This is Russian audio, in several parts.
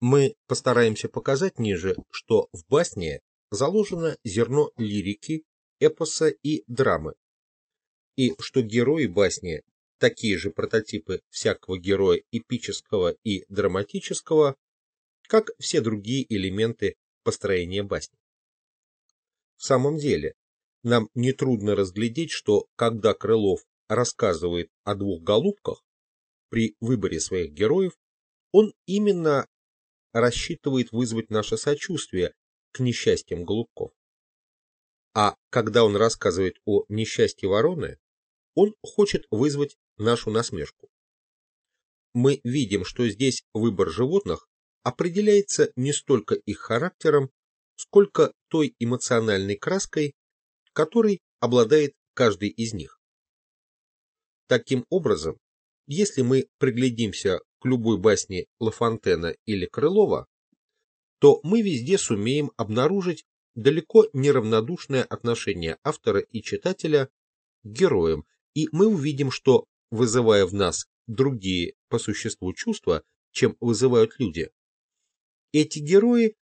Мы постараемся показать ниже, что в басне заложено зерно лирики, эпоса и драмы, и что герои басни такие же прототипы всякого героя эпического и драматического, как все другие элементы построения басни. В самом деле, нам нетрудно разглядеть, что когда Крылов рассказывает о двух голубках, при выборе своих героев, он именно рассчитывает вызвать наше сочувствие к несчастьям голубков. А когда он рассказывает о несчастье вороны, он хочет вызвать нашу насмешку. Мы видим, что здесь выбор животных определяется не столько их характером, сколько той эмоциональной краской, которой обладает каждый из них. Таким образом, если мы приглядимся к любой басне Лафонтена или Крылова, то мы везде сумеем обнаружить далеко неравнодушное отношение автора и читателя к героям, и мы увидим, что, вызывая в нас другие по существу чувства, чем вызывают люди, эти герои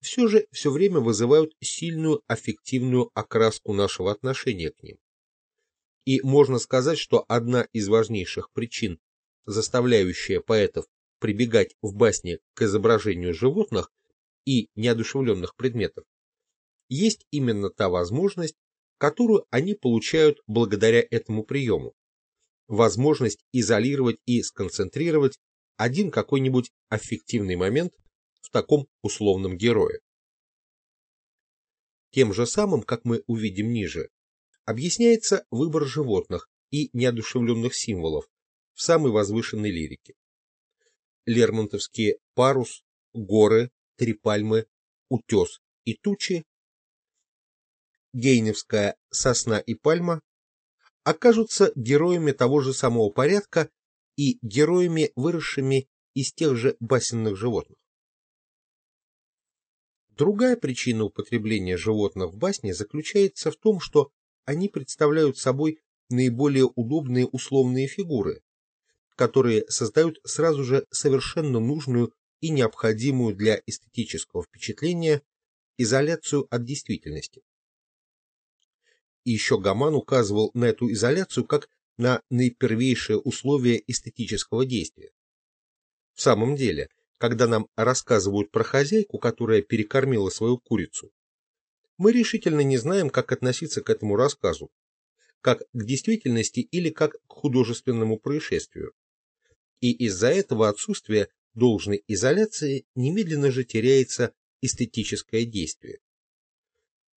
все же все время вызывают сильную аффективную окраску нашего отношения к ним. И можно сказать, что одна из важнейших причин, заставляющая поэтов прибегать в басне к изображению животных и неодушевленных предметов, есть именно та возможность, которую они получают благодаря этому приему. Возможность изолировать и сконцентрировать один какой-нибудь аффективный момент в таком условном герое. Тем же самым, как мы увидим ниже, объясняется выбор животных и неодушевленных символов в самой возвышенной лирике. Лермонтовские парус, горы, три пальмы, утес и тучи, гейневская сосна и пальма окажутся героями того же самого порядка и героями, выросшими из тех же басенных животных. Другая причина употребления животных в басне заключается в том, что они представляют собой наиболее удобные условные фигуры, которые создают сразу же совершенно нужную и необходимую для эстетического впечатления изоляцию от действительности. И еще Гаман указывал на эту изоляцию как на наипервейшее условие эстетического действия. В самом деле, когда нам рассказывают про хозяйку, которая перекормила свою курицу, мы решительно не знаем, как относиться к этому рассказу, как к действительности или как к художественному происшествию. И из-за этого отсутствия должной изоляции немедленно же теряется эстетическое действие.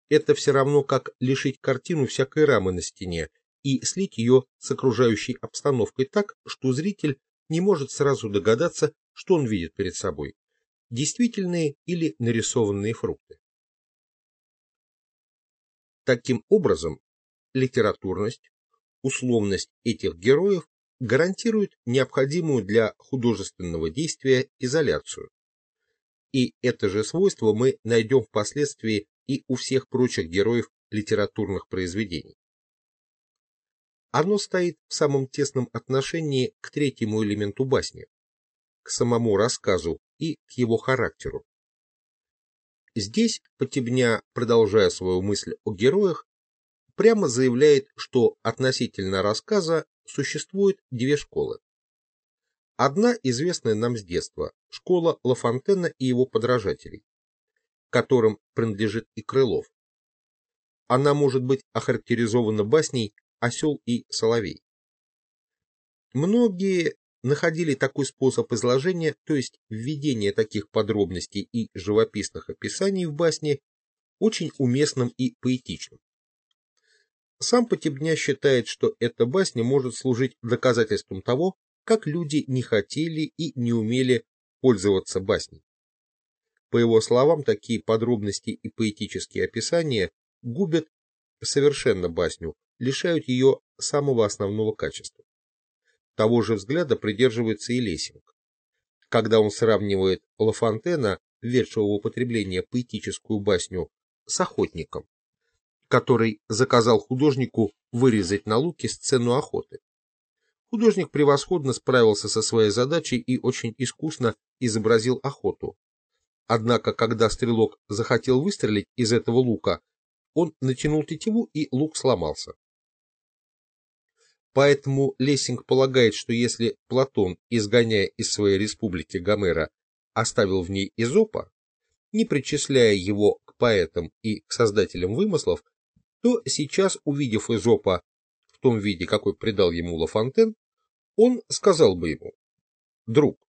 Это все равно, как лишить картину всякой рамы на стене и слить ее с окружающей обстановкой так, что зритель не может сразу догадаться, что он видит перед собой – действительные или нарисованные фрукты. Таким образом, литературность, условность этих героев гарантирует необходимую для художественного действия изоляцию. И это же свойство мы найдем впоследствии и у всех прочих героев литературных произведений. Оно стоит в самом тесном отношении к третьему элементу басни к самому рассказу и к его характеру. Здесь Потебня, продолжая свою мысль о героях, прямо заявляет, что относительно рассказа существует две школы. Одна известная нам с детства – школа Лафонтена и его подражателей, которым принадлежит и Крылов. Она может быть охарактеризована басней «Осел и соловей». Многие находили такой способ изложения, то есть введение таких подробностей и живописных описаний в басне, очень уместным и поэтичным. Сам Потебня считает, что эта басня может служить доказательством того, как люди не хотели и не умели пользоваться басней. По его словам, такие подробности и поэтические описания губят совершенно басню, лишают ее самого основного качества. Того же взгляда придерживается и Лесинг. Когда он сравнивает Лафонтена, введшего в употребление поэтическую басню, с охотником, который заказал художнику вырезать на луке сцену охоты. художник превосходно справился со своей задачей и очень искусно изобразил охоту. Однако, когда стрелок захотел выстрелить из этого лука, он натянул тетиву, и лук сломался. Поэтому Лессинг полагает, что если Платон, изгоняя из своей республики Гомера, оставил в ней Изопа, не причисляя его к поэтам и к создателям вымыслов, то сейчас, увидев Изопа в том виде, какой придал ему Лафонтен, он сказал бы ему, «Друг,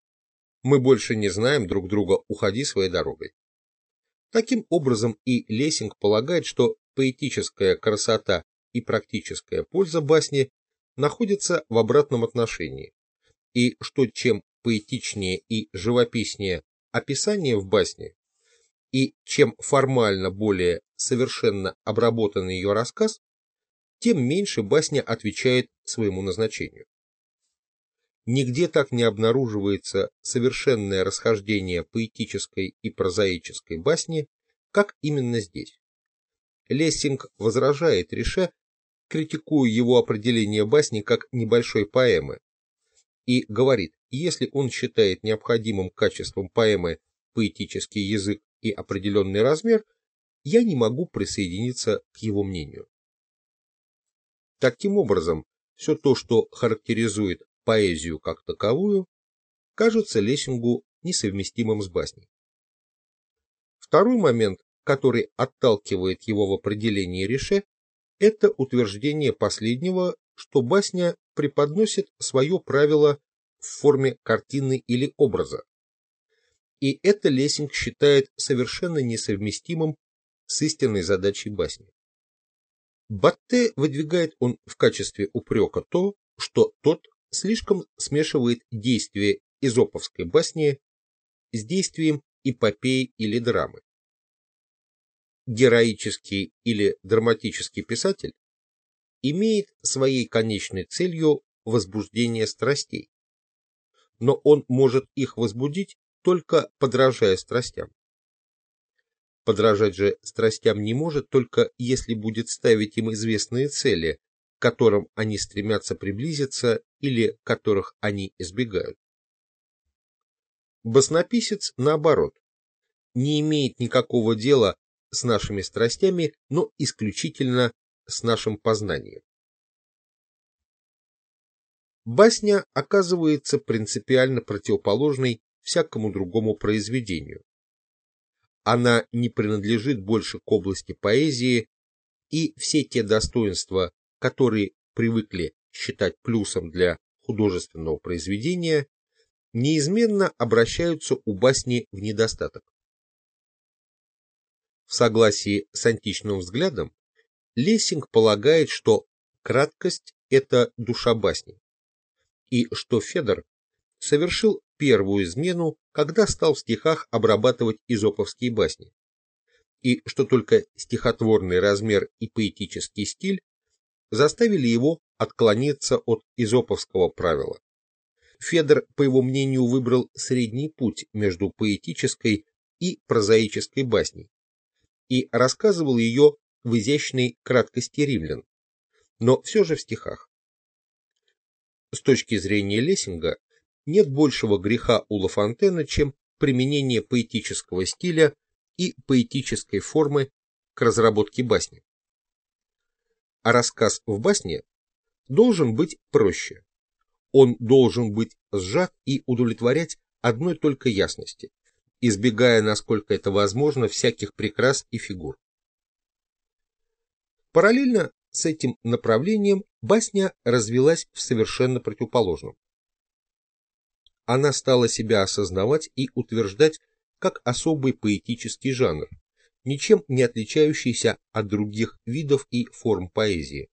мы больше не знаем друг друга, уходи своей дорогой». Таким образом и Лессинг полагает, что поэтическая красота и практическая польза басни находятся в обратном отношении, и что чем поэтичнее и живописнее описание в басне, и чем формально более совершенно обработан ее рассказ, тем меньше басня отвечает своему назначению. Нигде так не обнаруживается совершенное расхождение поэтической и прозаической басни, как именно здесь. Лессинг возражает Рише, критикуя его определение басни как небольшой поэмы, и говорит, если он считает необходимым качеством поэмы поэтический язык и определенный размер, я не могу присоединиться к его мнению. Таким образом, все то, что характеризует поэзию как таковую, кажется Лессингу несовместимым с басней. Второй момент, который отталкивает его в определении Реше, это утверждение последнего, что басня преподносит свое правило в форме картины или образа. И это Лессинг считает совершенно несовместимым с истинной задачей басни. Батте выдвигает он в качестве упрека то, что тот слишком смешивает действие изоповской басни с действием эпопеи или драмы. Героический или драматический писатель имеет своей конечной целью возбуждение страстей, но он может их возбудить только подражая страстям. Подражать же страстям не может только если будет ставить им известные цели, к которым они стремятся приблизиться или которых они избегают. Баснописец, наоборот, не имеет никакого дела с нашими страстями, но исключительно с нашим познанием. Басня оказывается принципиально противоположной всякому другому произведению. Она не принадлежит больше к области поэзии, и все те достоинства, которые привыкли считать плюсом для художественного произведения, неизменно обращаются у басни в недостаток. В согласии с античным взглядом, Лессинг полагает, что краткость – это душа басни, и что Федор совершил первую измену, когда стал в стихах обрабатывать изоповские басни, и что только стихотворный размер и поэтический стиль заставили его отклониться от изоповского правила. Федор, по его мнению, выбрал средний путь между поэтической и прозаической басней и рассказывал ее в изящной краткости римлян, но все же в стихах. С точки зрения Лессинга, нет большего греха у Лафонтена, чем применение поэтического стиля и поэтической формы к разработке басни. А рассказ в басне должен быть проще. Он должен быть сжат и удовлетворять одной только ясности, избегая, насколько это возможно, всяких прикрас и фигур. Параллельно с этим направлением басня развилась в совершенно противоположном. Она стала себя осознавать и утверждать как особый поэтический жанр, ничем не отличающийся от других видов и форм поэзии.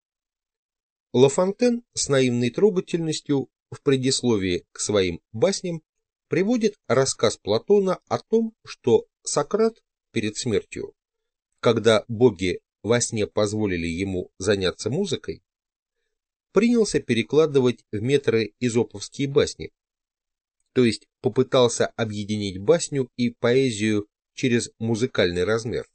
Лафонтен с наивной трогательностью в предисловии к своим басням приводит рассказ Платона о том, что Сократ перед смертью, когда боги во сне позволили ему заняться музыкой, принялся перекладывать в метры изоповские басни, то есть попытался объединить басню и поэзию через музыкальный размер.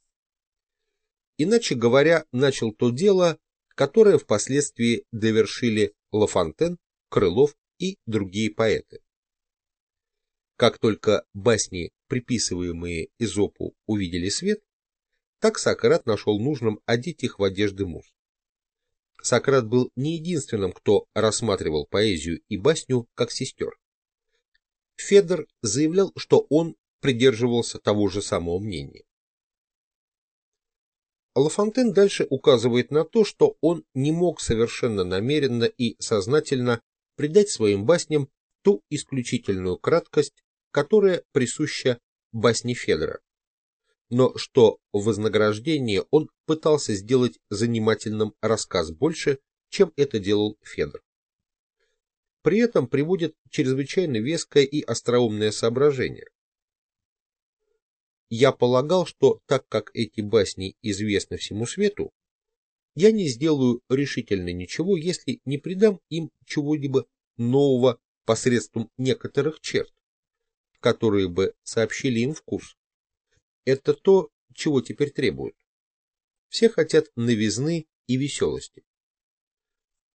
Иначе говоря, начал то дело, которое впоследствии довершили Лафонтен, Крылов и другие поэты. Как только басни, приписываемые Изопу, увидели свет, так Сократ нашел нужным одеть их в одежды муз. Сократ был не единственным, кто рассматривал поэзию и басню как сестер. Федор заявлял, что он придерживался того же самого мнения. Лафонтен дальше указывает на то, что он не мог совершенно намеренно и сознательно придать своим басням ту исключительную краткость, которая присуща басне Федора. Но что в вознаграждение он пытался сделать занимательным рассказ больше, чем это делал Федор. При этом приводит чрезвычайно веское и остроумное соображение. Я полагал, что так как эти басни известны всему свету, я не сделаю решительно ничего, если не придам им чего-либо нового посредством некоторых черт, которые бы сообщили им вкус. Это то, чего теперь требуют. Все хотят новизны и веселости.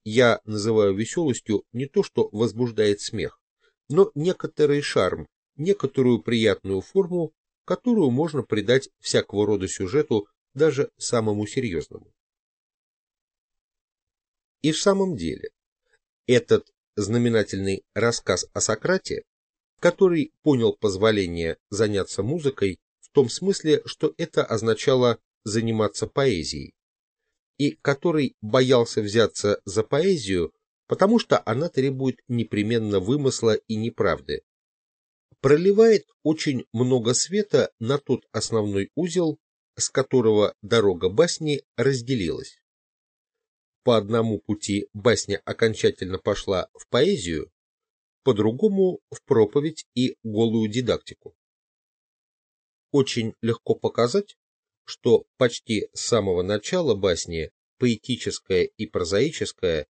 Я называю веселостью не то, что возбуждает смех, но некоторый шарм, некоторую приятную форму, которую можно придать всякого рода сюжету, даже самому серьезному. И в самом деле, этот знаменательный рассказ о Сократе, который понял позволение заняться музыкой в том смысле, что это означало заниматься поэзией, и который боялся взяться за поэзию, потому что она требует непременно вымысла и неправды, проливает очень много света на тот основной узел, с которого дорога басни разделилась по одному пути басня окончательно пошла в поэзию, по другому в проповедь и голую дидактику. Очень легко показать, что почти с самого начала басни поэтическая и прозаическая,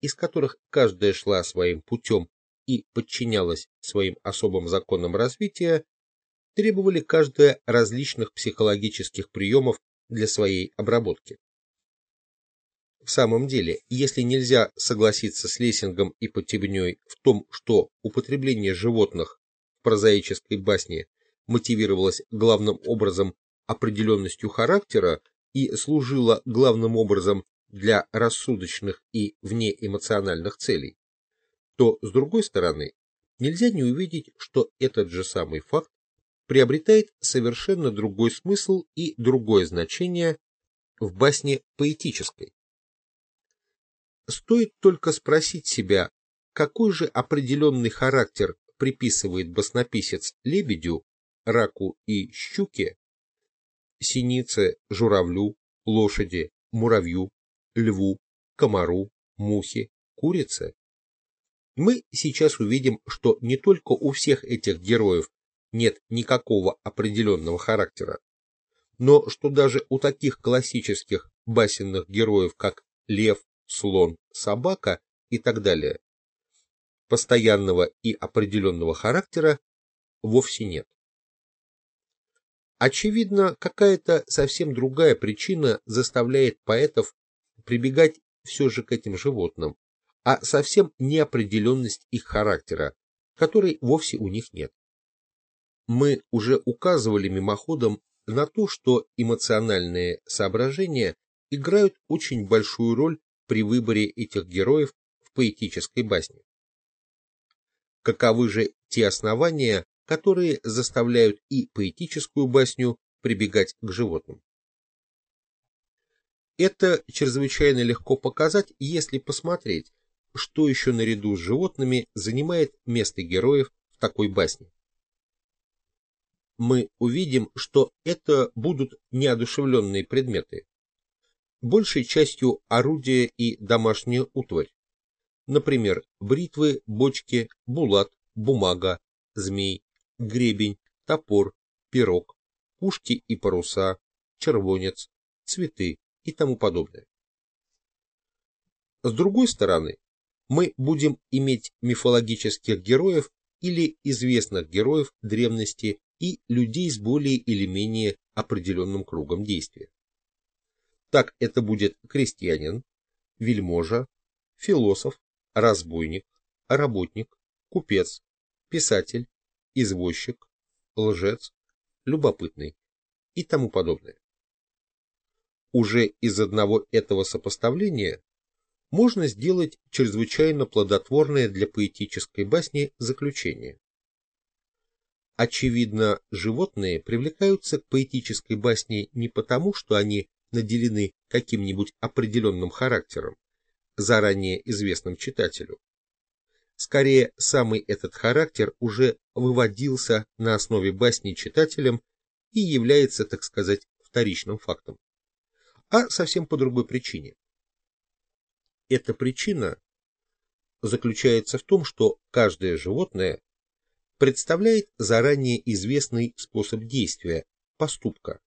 из которых каждая шла своим путем и подчинялась своим особым законам развития, требовали каждая различных психологических приемов для своей обработки. В самом деле, если нельзя согласиться с Лессингом и Потебней в том, что употребление животных в прозаической басне мотивировалось главным образом определенностью характера и служило главным образом для рассудочных и внеэмоциональных целей, то, с другой стороны, нельзя не увидеть, что этот же самый факт приобретает совершенно другой смысл и другое значение в басне поэтической. Стоит только спросить себя, какой же определенный характер приписывает баснописец лебедю, раку и щуке, синице, журавлю, лошади, муравью, льву, комару, мухе, курице. Мы сейчас увидим, что не только у всех этих героев нет никакого определенного характера, но что даже у таких классических басенных героев, как лев, слон, собака и так далее, постоянного и определенного характера вовсе нет. Очевидно, какая-то совсем другая причина заставляет поэтов прибегать все же к этим животным, а совсем неопределенность их характера, которой вовсе у них нет. Мы уже указывали мимоходом на то, что эмоциональные соображения играют очень большую роль при выборе этих героев в поэтической басне. Каковы же те основания, которые заставляют и поэтическую басню прибегать к животным? Это чрезвычайно легко показать, если посмотреть, что еще наряду с животными занимает место героев в такой басне. Мы увидим, что это будут неодушевленные предметы, большей частью орудия и домашняя утварь. Например, бритвы, бочки, булат, бумага, змей, гребень, топор, пирог, пушки и паруса, червонец, цветы и тому подобное. С другой стороны, мы будем иметь мифологических героев или известных героев древности и людей с более или менее определенным кругом действия. Так это будет крестьянин, вельможа, философ, разбойник, работник, купец, писатель, извозчик, лжец, любопытный и тому подобное. Уже из одного этого сопоставления можно сделать чрезвычайно плодотворное для поэтической басни заключение. Очевидно, животные привлекаются к поэтической басне не потому, что они наделены каким-нибудь определенным характером, заранее известным читателю. Скорее, самый этот характер уже выводился на основе басни читателем и является, так сказать, вторичным фактом. А совсем по другой причине. Эта причина заключается в том, что каждое животное представляет заранее известный способ действия, поступка.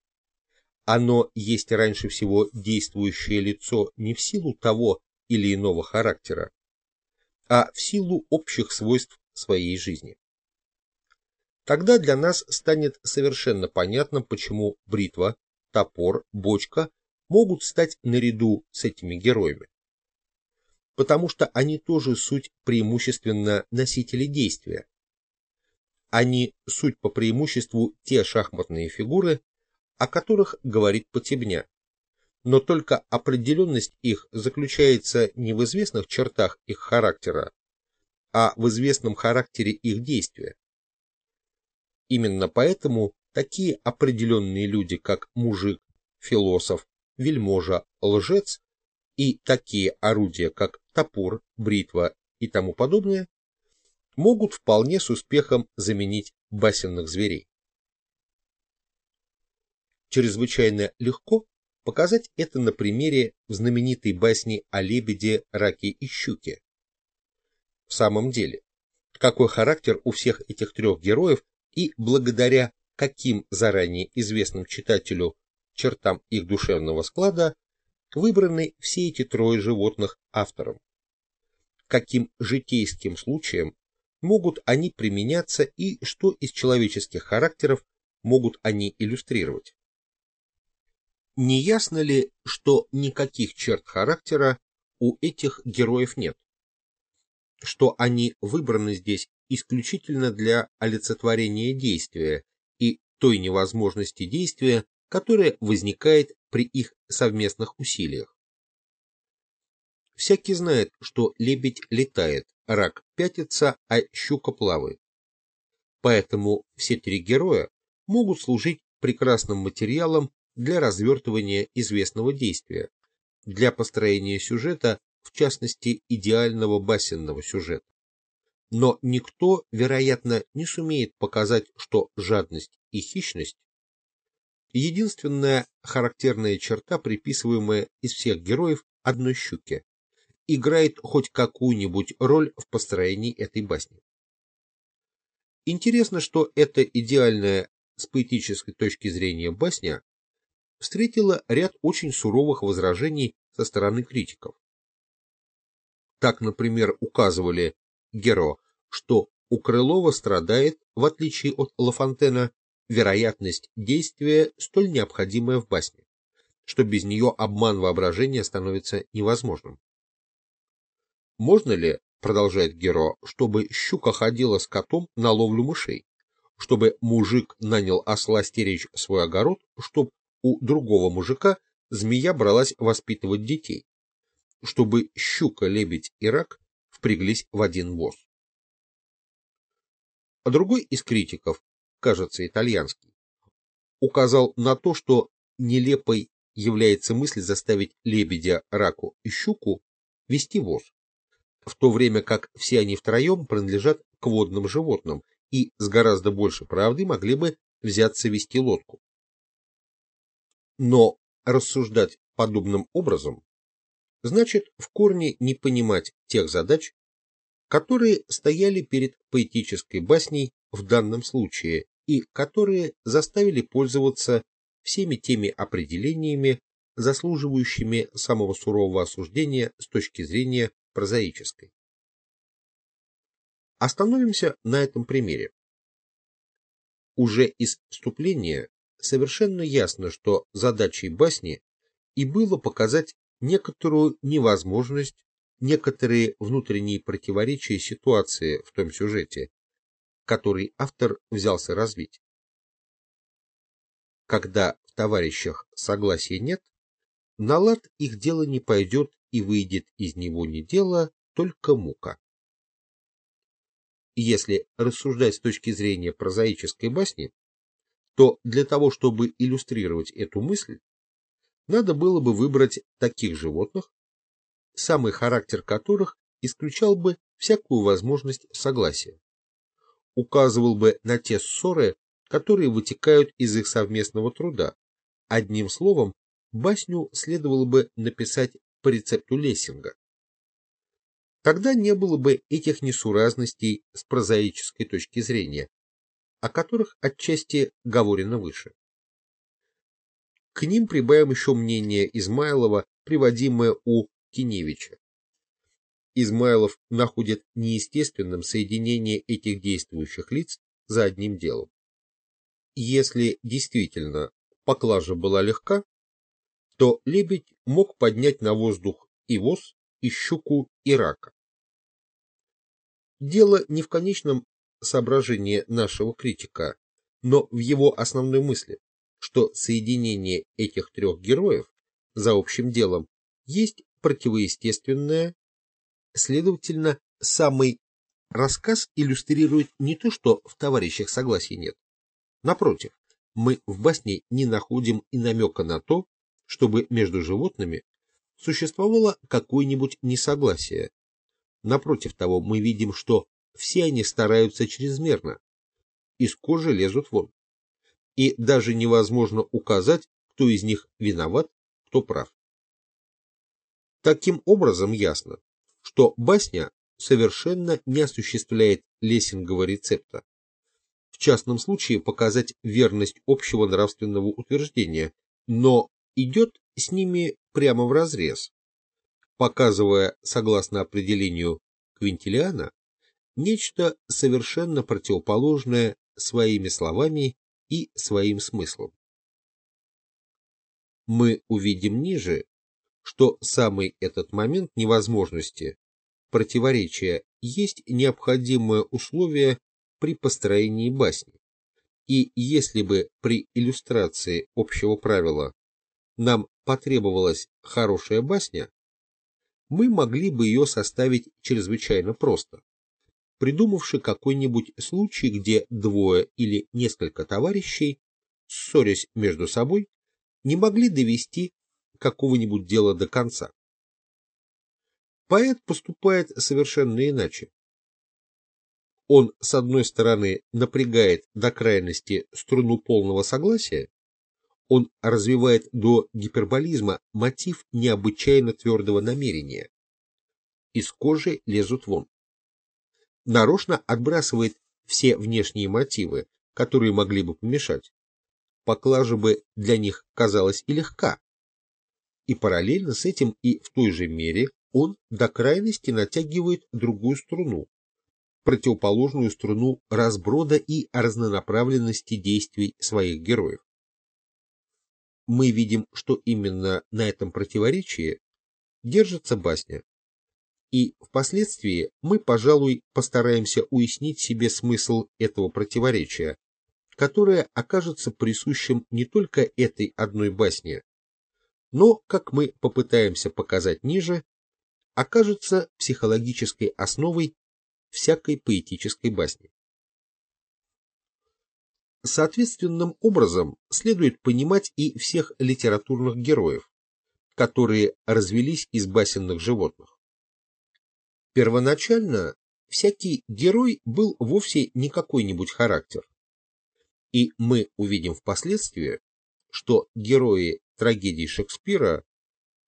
Оно есть раньше всего действующее лицо не в силу того или иного характера, а в силу общих свойств своей жизни. Тогда для нас станет совершенно понятно, почему бритва, топор, бочка могут стать наряду с этими героями. Потому что они тоже суть преимущественно носители действия. Они суть по преимуществу те шахматные фигуры, о которых говорит Потебня. Но только определенность их заключается не в известных чертах их характера, а в известном характере их действия. Именно поэтому такие определенные люди, как мужик, философ, вельможа, лжец и такие орудия, как топор, бритва и тому подобное, могут вполне с успехом заменить басенных зверей. Чрезвычайно легко показать это на примере в знаменитой басни о лебеде, раке и щуке. В самом деле, какой характер у всех этих трех героев и благодаря каким заранее известным читателю чертам их душевного склада выбраны все эти трое животных автором. Каким житейским случаем могут они применяться и что из человеческих характеров могут они иллюстрировать? Не ясно ли, что никаких черт характера у этих героев нет? Что они выбраны здесь исключительно для олицетворения действия и той невозможности действия, которая возникает при их совместных усилиях. Всякий знает, что лебедь летает, рак пятится, а щука плавает. Поэтому все три героя могут служить прекрасным материалом для развертывания известного действия, для построения сюжета, в частности идеального басенного сюжета. Но никто, вероятно, не сумеет показать, что жадность и хищность – единственная характерная черта, приписываемая из всех героев одной щуке, играет хоть какую-нибудь роль в построении этой басни. Интересно, что эта идеальная с поэтической точки зрения басня встретила ряд очень суровых возражений со стороны критиков. Так, например, указывали Геро, что у Крылова страдает, в отличие от Лафонтена, вероятность действия, столь необходимая в басне, что без нее обман воображения становится невозможным. Можно ли, продолжает Геро, чтобы щука ходила с котом на ловлю мышей, чтобы мужик нанял осла стеречь свой огород, чтобы у другого мужика змея бралась воспитывать детей, чтобы щука, лебедь и рак впряглись в один воз. А другой из критиков, кажется, итальянский, указал на то, что нелепой является мысль заставить лебедя, раку и щуку вести воз, в то время как все они втроем принадлежат к водным животным и с гораздо больше правды могли бы взяться вести лодку. Но рассуждать подобным образом значит в корне не понимать тех задач, которые стояли перед поэтической басней в данном случае и которые заставили пользоваться всеми теми определениями, заслуживающими самого сурового осуждения с точки зрения прозаической. Остановимся на этом примере. Уже из вступления совершенно ясно, что задачей басни и было показать некоторую невозможность некоторые внутренние противоречия ситуации в том сюжете, который автор взялся развить. Когда в товарищах согласия нет, на лад их дело не пойдет и выйдет из него не дело, только мука. Если рассуждать с точки зрения прозаической басни, то для того, чтобы иллюстрировать эту мысль, надо было бы выбрать таких животных, самый характер которых исключал бы всякую возможность согласия, указывал бы на те ссоры, которые вытекают из их совместного труда. Одним словом, басню следовало бы написать по рецепту Лессинга. Тогда не было бы этих несуразностей с прозаической точки зрения, о которых отчасти говорено выше. К ним прибавим еще мнение Измайлова, приводимое у Киневича. Измайлов находит неестественным соединение этих действующих лиц за одним делом. Если действительно поклажа была легка, то лебедь мог поднять на воздух и воз, и щуку, и рака. Дело не в конечном соображении нашего критика, но в его основной мысли, что соединение этих трех героев за общим делом есть противоестественное, следовательно, самый рассказ иллюстрирует не то, что в товарищах согласия нет. Напротив, мы в басне не находим и намека на то, чтобы между животными существовало какое-нибудь несогласие. Напротив того, мы видим, что все они стараются чрезмерно, из кожи лезут вон. И даже невозможно указать, кто из них виноват, кто прав. Таким образом ясно, что басня совершенно не осуществляет лессингового рецепта. В частном случае показать верность общего нравственного утверждения, но идет с ними прямо в разрез, показывая, согласно определению Квинтилиана, нечто совершенно противоположное своими словами и своим смыслом. Мы увидим ниже, что самый этот момент невозможности, противоречия, есть необходимое условие при построении басни. И если бы при иллюстрации общего правила нам потребовалась хорошая басня, мы могли бы ее составить чрезвычайно просто, придумавши какой-нибудь случай, где двое или несколько товарищей, ссорясь между собой, не могли довести какого-нибудь дела до конца. Поэт поступает совершенно иначе. Он, с одной стороны, напрягает до крайности струну полного согласия, он развивает до гиперболизма мотив необычайно твердого намерения. Из кожи лезут вон. Нарочно отбрасывает все внешние мотивы, которые могли бы помешать. Поклажа бы для них казалась и легка. И параллельно с этим и в той же мере он до крайности натягивает другую струну, противоположную струну разброда и разнонаправленности действий своих героев мы видим, что именно на этом противоречии держится басня. И впоследствии мы, пожалуй, постараемся уяснить себе смысл этого противоречия, которое окажется присущим не только этой одной басне, но, как мы попытаемся показать ниже, окажется психологической основой всякой поэтической басни. Соответственным образом следует понимать и всех литературных героев, которые развелись из басенных животных. Первоначально всякий герой был вовсе не какой-нибудь характер. И мы увидим впоследствии, что герои трагедий Шекспира,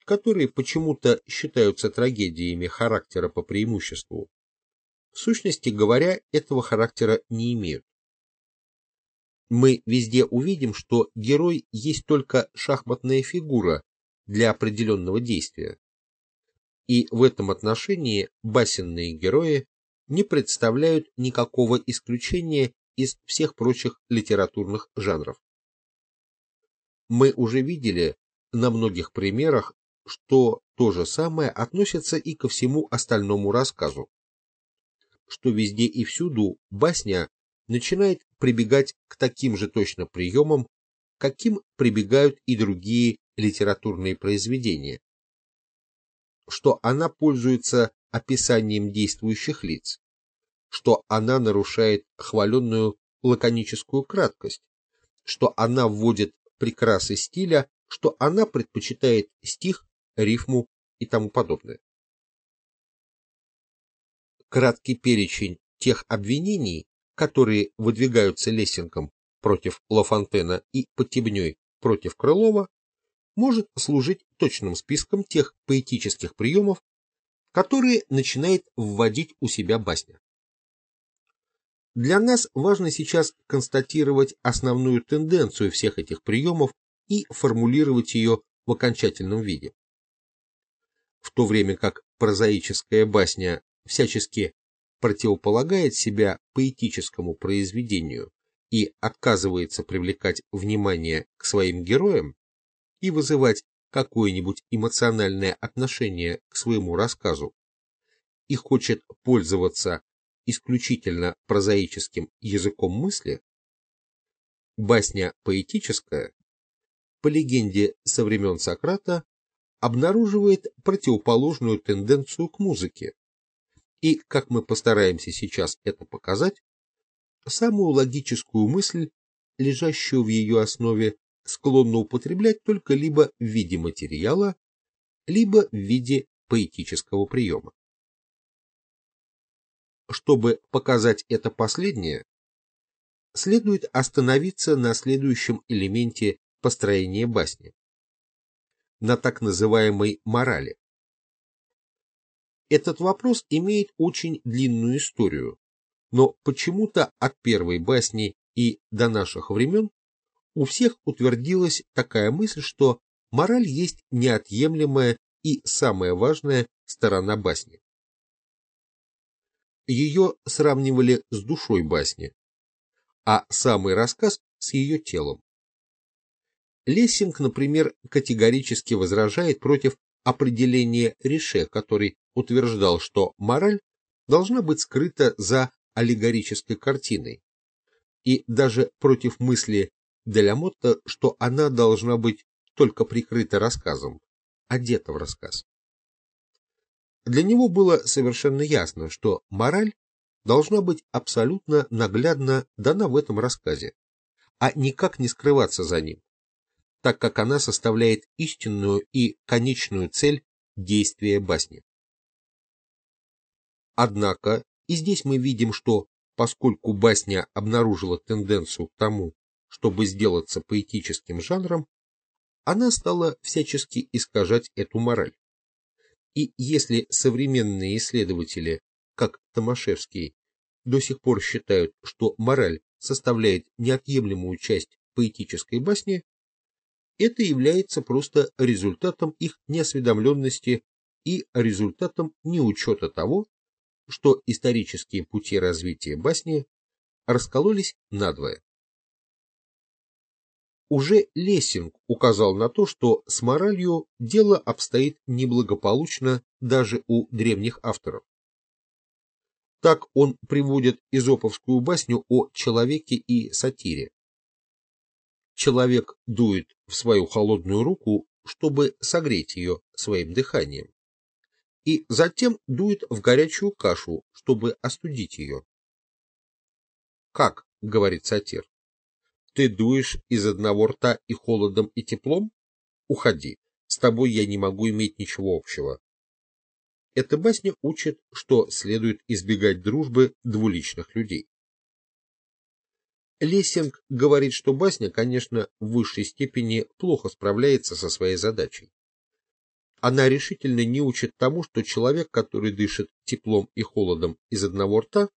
которые почему-то считаются трагедиями характера по преимуществу, в сущности говоря, этого характера не имеют мы везде увидим, что герой есть только шахматная фигура для определенного действия. И в этом отношении басенные герои не представляют никакого исключения из всех прочих литературных жанров. Мы уже видели на многих примерах что то же самое относится и ко всему остальному рассказу, что везде и всюду басня начинает прибегать к таким же точно приемам, каким прибегают и другие литературные произведения, что она пользуется описанием действующих лиц, что она нарушает хваленную лаконическую краткость, что она вводит прекрасы стиля, что она предпочитает стих, рифму и тому подобное. Краткий перечень тех обвинений, которые выдвигаются Лессингом против Лафонтена и Подтебней против Крылова, может служить точным списком тех поэтических приемов, которые начинает вводить у себя басня. Для нас важно сейчас констатировать основную тенденцию всех этих приемов и формулировать ее в окончательном виде. В то время как прозаическая басня всячески противополагает себя поэтическому произведению и отказывается привлекать внимание к своим героям и вызывать какое-нибудь эмоциональное отношение к своему рассказу и хочет пользоваться исключительно прозаическим языком мысли, басня поэтическая, по легенде со времен Сократа, обнаруживает противоположную тенденцию к музыке. И, как мы постараемся сейчас это показать, самую логическую мысль, лежащую в ее основе, склонна употреблять только либо в виде материала, либо в виде поэтического приема. Чтобы показать это последнее, следует остановиться на следующем элементе построения басни, на так называемой морали. Этот вопрос имеет очень длинную историю, но почему-то от первой басни и до наших времен у всех утвердилась такая мысль, что мораль есть неотъемлемая и самая важная сторона басни ее сравнивали с душой басни, а самый рассказ с ее телом. Лессинг, например, категорически возражает против определения Рише, который утверждал, что мораль должна быть скрыта за аллегорической картиной, и даже против мысли Делямотта, что она должна быть только прикрыта рассказом, одета в рассказ. Для него было совершенно ясно, что мораль должна быть абсолютно наглядно дана в этом рассказе, а никак не скрываться за ним, так как она составляет истинную и конечную цель действия басни. Однако и здесь мы видим, что поскольку басня обнаружила тенденцию к тому, чтобы сделаться поэтическим жанром, она стала всячески искажать эту мораль. И если современные исследователи, как Томашевский, до сих пор считают, что мораль составляет неотъемлемую часть поэтической басни, это является просто результатом их неосведомленности и результатом неучета того, что исторические пути развития басни раскололись надвое. Уже Лессинг указал на то, что с моралью дело обстоит неблагополучно даже у древних авторов. Так он приводит изоповскую басню о человеке и сатире. Человек дует в свою холодную руку, чтобы согреть ее своим дыханием, и затем дует в горячую кашу, чтобы остудить ее. «Как?» — говорит сатир. Ты дуешь из одного рта и холодом, и теплом? Уходи, с тобой я не могу иметь ничего общего. Эта басня учит, что следует избегать дружбы двуличных людей. Лессинг говорит, что басня, конечно, в высшей степени плохо справляется со своей задачей. Она решительно не учит тому, что человек, который дышит теплом и холодом из одного рта,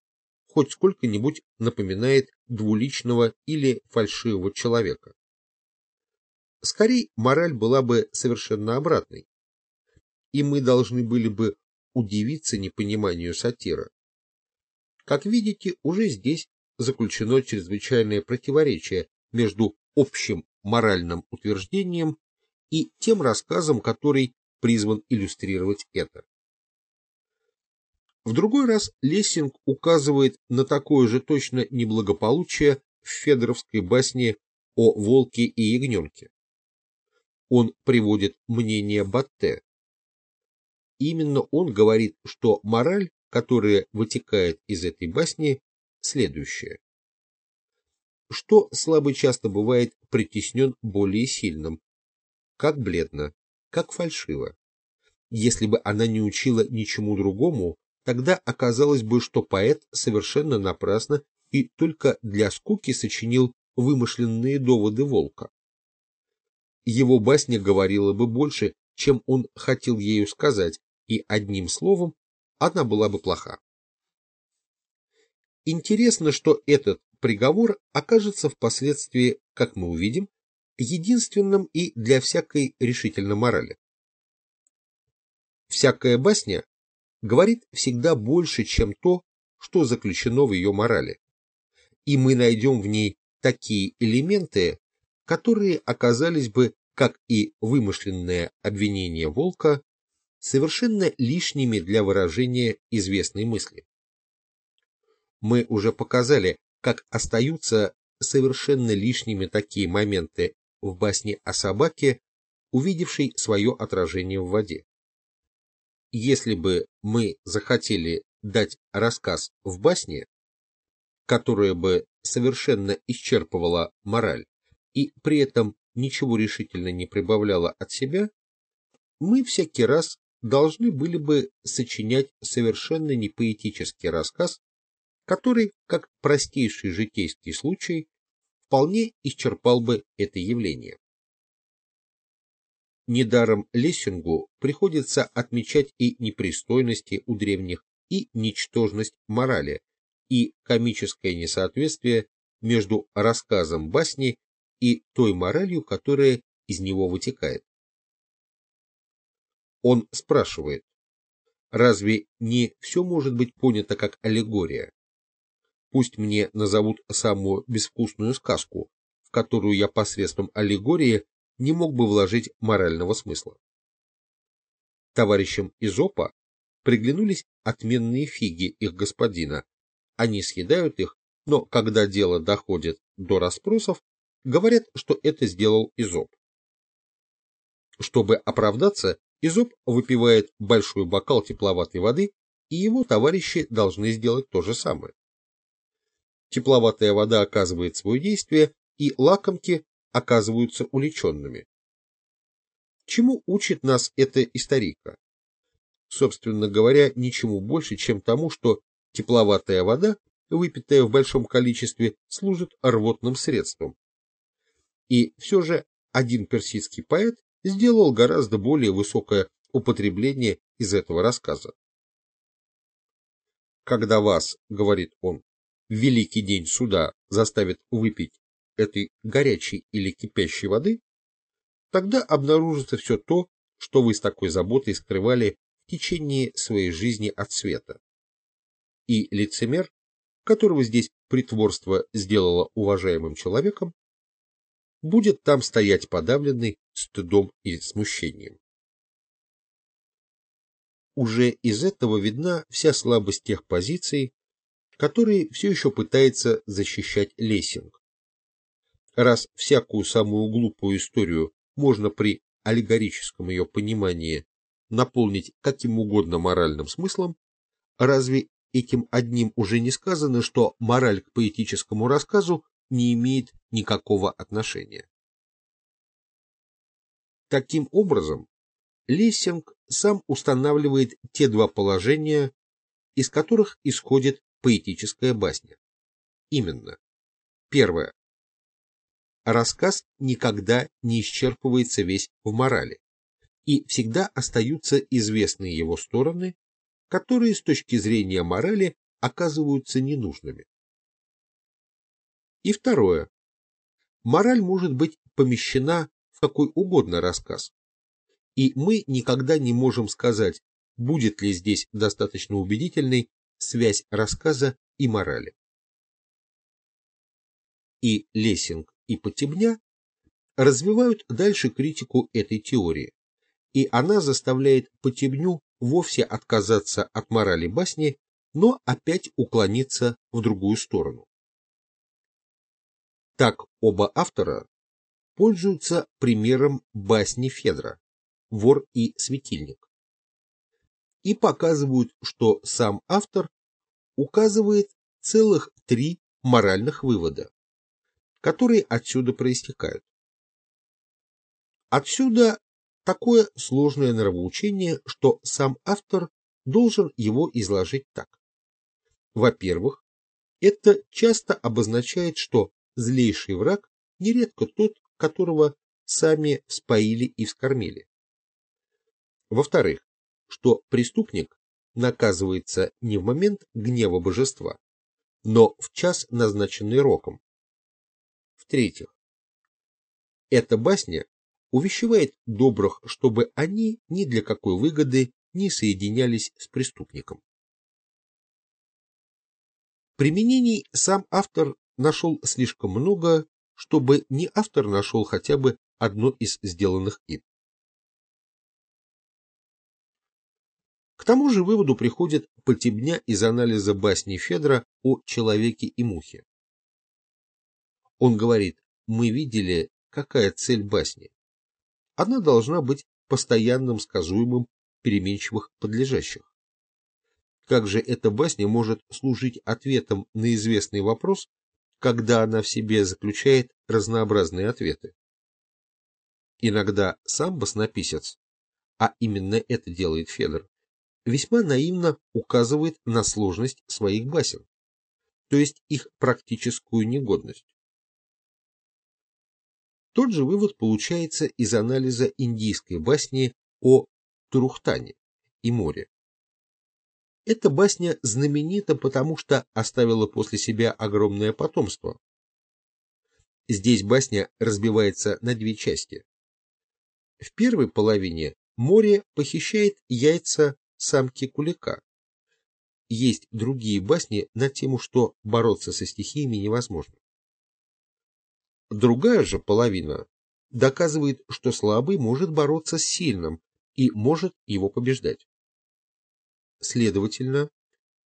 хоть сколько-нибудь напоминает двуличного или фальшивого человека. Скорее, мораль была бы совершенно обратной, и мы должны были бы удивиться непониманию сатира. Как видите, уже здесь заключено чрезвычайное противоречие между общим моральным утверждением и тем рассказом, который призван иллюстрировать это. В другой раз Лессинг указывает на такое же точно неблагополучие в федоровской басне о волке и ягненке. Он приводит мнение Батте. Именно он говорит, что мораль, которая вытекает из этой басни, следующая. Что слабый часто бывает притеснен более сильным, как бледно, как фальшиво. Если бы она не учила ничему другому, тогда оказалось бы, что поэт совершенно напрасно и только для скуки сочинил вымышленные доводы волка. Его басня говорила бы больше, чем он хотел ею сказать, и одним словом, она была бы плоха. Интересно, что этот приговор окажется впоследствии, как мы увидим, единственным и для всякой решительной морали. Всякая басня говорит всегда больше, чем то, что заключено в ее морали. И мы найдем в ней такие элементы, которые оказались бы, как и вымышленное обвинение волка, совершенно лишними для выражения известной мысли. Мы уже показали, как остаются совершенно лишними такие моменты в басне о собаке, увидевшей свое отражение в воде если бы мы захотели дать рассказ в басне, которая бы совершенно исчерпывала мораль и при этом ничего решительно не прибавляла от себя, мы всякий раз должны были бы сочинять совершенно непоэтический рассказ, который, как простейший житейский случай, вполне исчерпал бы это явление. Недаром Лессингу приходится отмечать и непристойности у древних, и ничтожность морали, и комическое несоответствие между рассказом басни и той моралью, которая из него вытекает. Он спрашивает, разве не все может быть понято как аллегория? Пусть мне назовут самую безвкусную сказку, в которую я посредством аллегории не мог бы вложить морального смысла. Товарищам из ОПА приглянулись отменные фиги их господина. Они съедают их, но когда дело доходит до расспросов, говорят, что это сделал Изоп. Чтобы оправдаться, Изоп выпивает большой бокал тепловатой воды, и его товарищи должны сделать то же самое. Тепловатая вода оказывает свое действие, и лакомки оказываются уличенными. Чему учит нас эта историка? Собственно говоря, ничему больше, чем тому, что тепловатая вода, выпитая в большом количестве, служит рвотным средством. И все же один персидский поэт сделал гораздо более высокое употребление из этого рассказа. Когда вас, говорит он, великий день суда заставят выпить этой горячей или кипящей воды, тогда обнаружится все то, что вы с такой заботой скрывали в течение своей жизни от света. И лицемер, которого здесь притворство сделало уважаемым человеком, будет там стоять подавленный стыдом и смущением. Уже из этого видна вся слабость тех позиций, которые все еще пытается защищать Лессинг, раз всякую самую глупую историю можно при аллегорическом ее понимании наполнить каким угодно моральным смыслом, разве этим одним уже не сказано, что мораль к поэтическому рассказу не имеет никакого отношения? Таким образом, Лессинг сам устанавливает те два положения, из которых исходит поэтическая басня. Именно. Первое рассказ никогда не исчерпывается весь в морали, и всегда остаются известные его стороны, которые с точки зрения морали оказываются ненужными. И второе. Мораль может быть помещена в какой угодно рассказ, и мы никогда не можем сказать, будет ли здесь достаточно убедительной связь рассказа и морали. И Лессинг и Потебня развивают дальше критику этой теории и она заставляет Потебню вовсе отказаться от морали басни, но опять уклониться в другую сторону. Так оба автора пользуются примером басни Федра «Вор и светильник» и показывают, что сам автор указывает целых три моральных вывода, которые отсюда проистекают. Отсюда такое сложное нравоучение, что сам автор должен его изложить так. Во-первых, это часто обозначает, что злейший враг нередко тот, которого сами споили и вскормили. Во-вторых, что преступник наказывается не в момент гнева божества, но в час, назначенный роком. В-третьих, эта басня увещевает добрых, чтобы они ни для какой выгоды не соединялись с преступником. Применений сам автор нашел слишком много, чтобы не автор нашел хотя бы одно из сделанных им. К тому же выводу приходит Потебня из анализа басни Федора о человеке и мухе. Он говорит, мы видели, какая цель басни. Она должна быть постоянным сказуемым переменчивых подлежащих. Как же эта басня может служить ответом на известный вопрос, когда она в себе заключает разнообразные ответы? Иногда сам баснописец, а именно это делает Федор, весьма наивно указывает на сложность своих басен, то есть их практическую негодность. Тот же вывод получается из анализа индийской басни о Турухтане и море. Эта басня знаменита, потому что оставила после себя огромное потомство. Здесь басня разбивается на две части. В первой половине море похищает яйца самки кулика. Есть другие басни на тему, что бороться со стихиями невозможно. Другая же половина доказывает, что слабый может бороться с сильным и может его побеждать. Следовательно,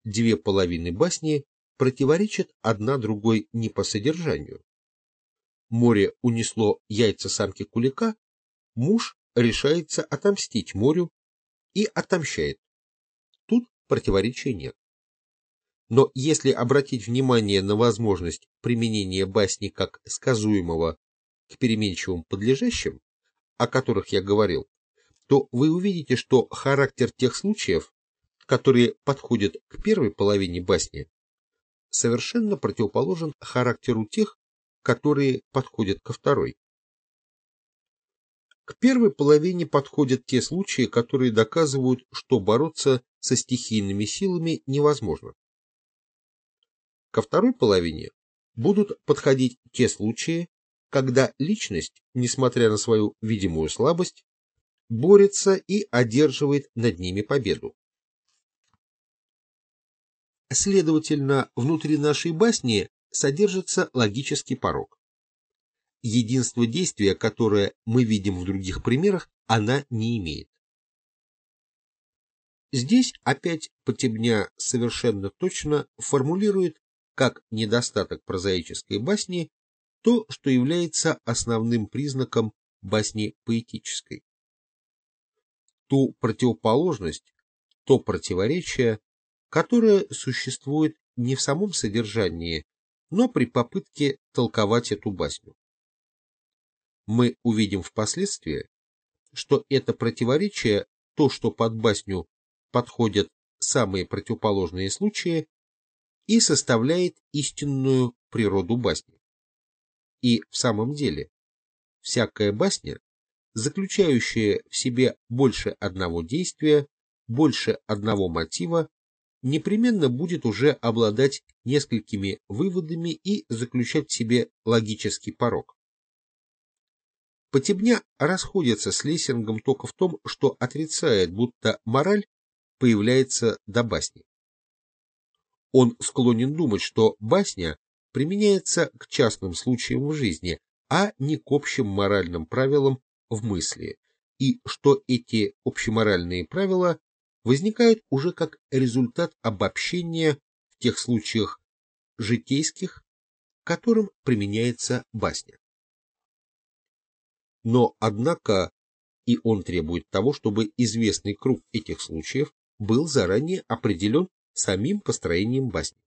две половины басни противоречат одна другой не по содержанию. Море унесло яйца самки кулика, муж решается отомстить морю и отомщает. Тут противоречия нет. Но если обратить внимание на возможность применения басни как сказуемого к переменчивым подлежащим, о которых я говорил, то вы увидите, что характер тех случаев, которые подходят к первой половине басни, совершенно противоположен характеру тех, которые подходят ко второй. К первой половине подходят те случаи, которые доказывают, что бороться со стихийными силами невозможно. Ко второй половине будут подходить те случаи, когда личность, несмотря на свою видимую слабость, борется и одерживает над ними победу. Следовательно, внутри нашей басни содержится логический порог единство действия, которое мы видим в других примерах, она не имеет. Здесь опять Потебня совершенно точно формулирует как недостаток прозаической басни то, что является основным признаком басни поэтической. Ту противоположность, то противоречие, которое существует не в самом содержании, но при попытке толковать эту басню мы увидим впоследствии, что это противоречие, то, что под басню подходят самые противоположные случаи, и составляет истинную природу басни. И в самом деле, всякая басня, заключающая в себе больше одного действия, больше одного мотива, непременно будет уже обладать несколькими выводами и заключать в себе логический порог. Потебня расходится с Лессингом только в том, что отрицает, будто мораль появляется до басни. Он склонен думать, что басня применяется к частным случаям в жизни, а не к общим моральным правилам в мысли, и что эти общеморальные правила возникают уже как результат обобщения в тех случаях житейских, которым применяется басня. Но, однако, и он требует того, чтобы известный круг этих случаев был заранее определен самим построением басни.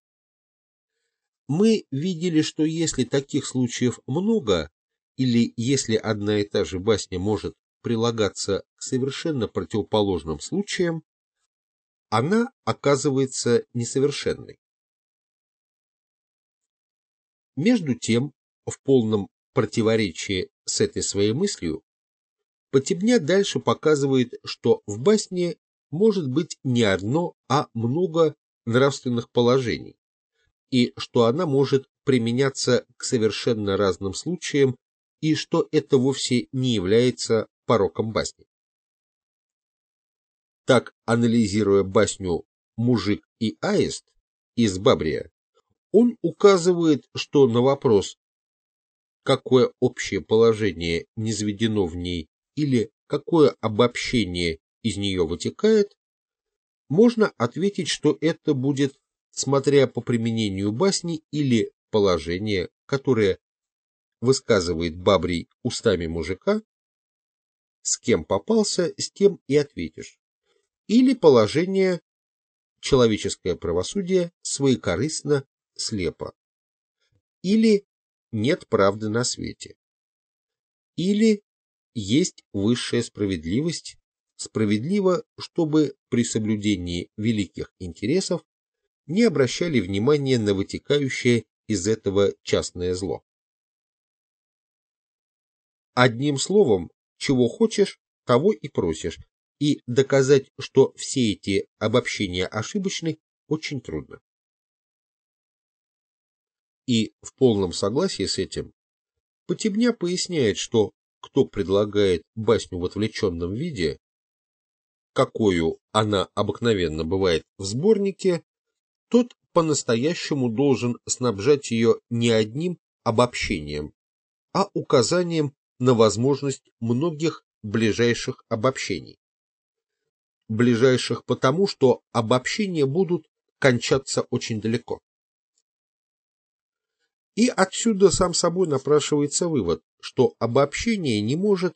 Мы видели, что если таких случаев много, или если одна и та же басня может прилагаться к совершенно противоположным случаям, она оказывается несовершенной. Между тем, в полном противоречии с этой своей мыслью, Потебня дальше показывает, что в басне может быть не одно, а много нравственных положений, и что она может применяться к совершенно разным случаям, и что это вовсе не является пороком басни. Так, анализируя басню «Мужик и аист» из Бабрия, он указывает, что на вопрос, какое общее положение низведено в ней или какое обобщение из нее вытекает, можно ответить, что это будет, смотря по применению басни или положение, которое высказывает Бабрий устами мужика, с кем попался, с тем и ответишь. Или положение человеческое правосудие своекорыстно, слепо. Или нет правды на свете. Или есть высшая справедливость, справедливо, чтобы при соблюдении великих интересов не обращали внимания на вытекающее из этого частное зло. Одним словом, чего хочешь, того и просишь, и доказать, что все эти обобщения ошибочны, очень трудно. И в полном согласии с этим Потебня поясняет, что кто предлагает басню в отвлеченном виде, какую она обыкновенно бывает в сборнике, тот по-настоящему должен снабжать ее не одним обобщением, а указанием на возможность многих ближайших обобщений. Ближайших потому, что обобщения будут кончаться очень далеко. И отсюда сам собой напрашивается вывод, что обобщение не может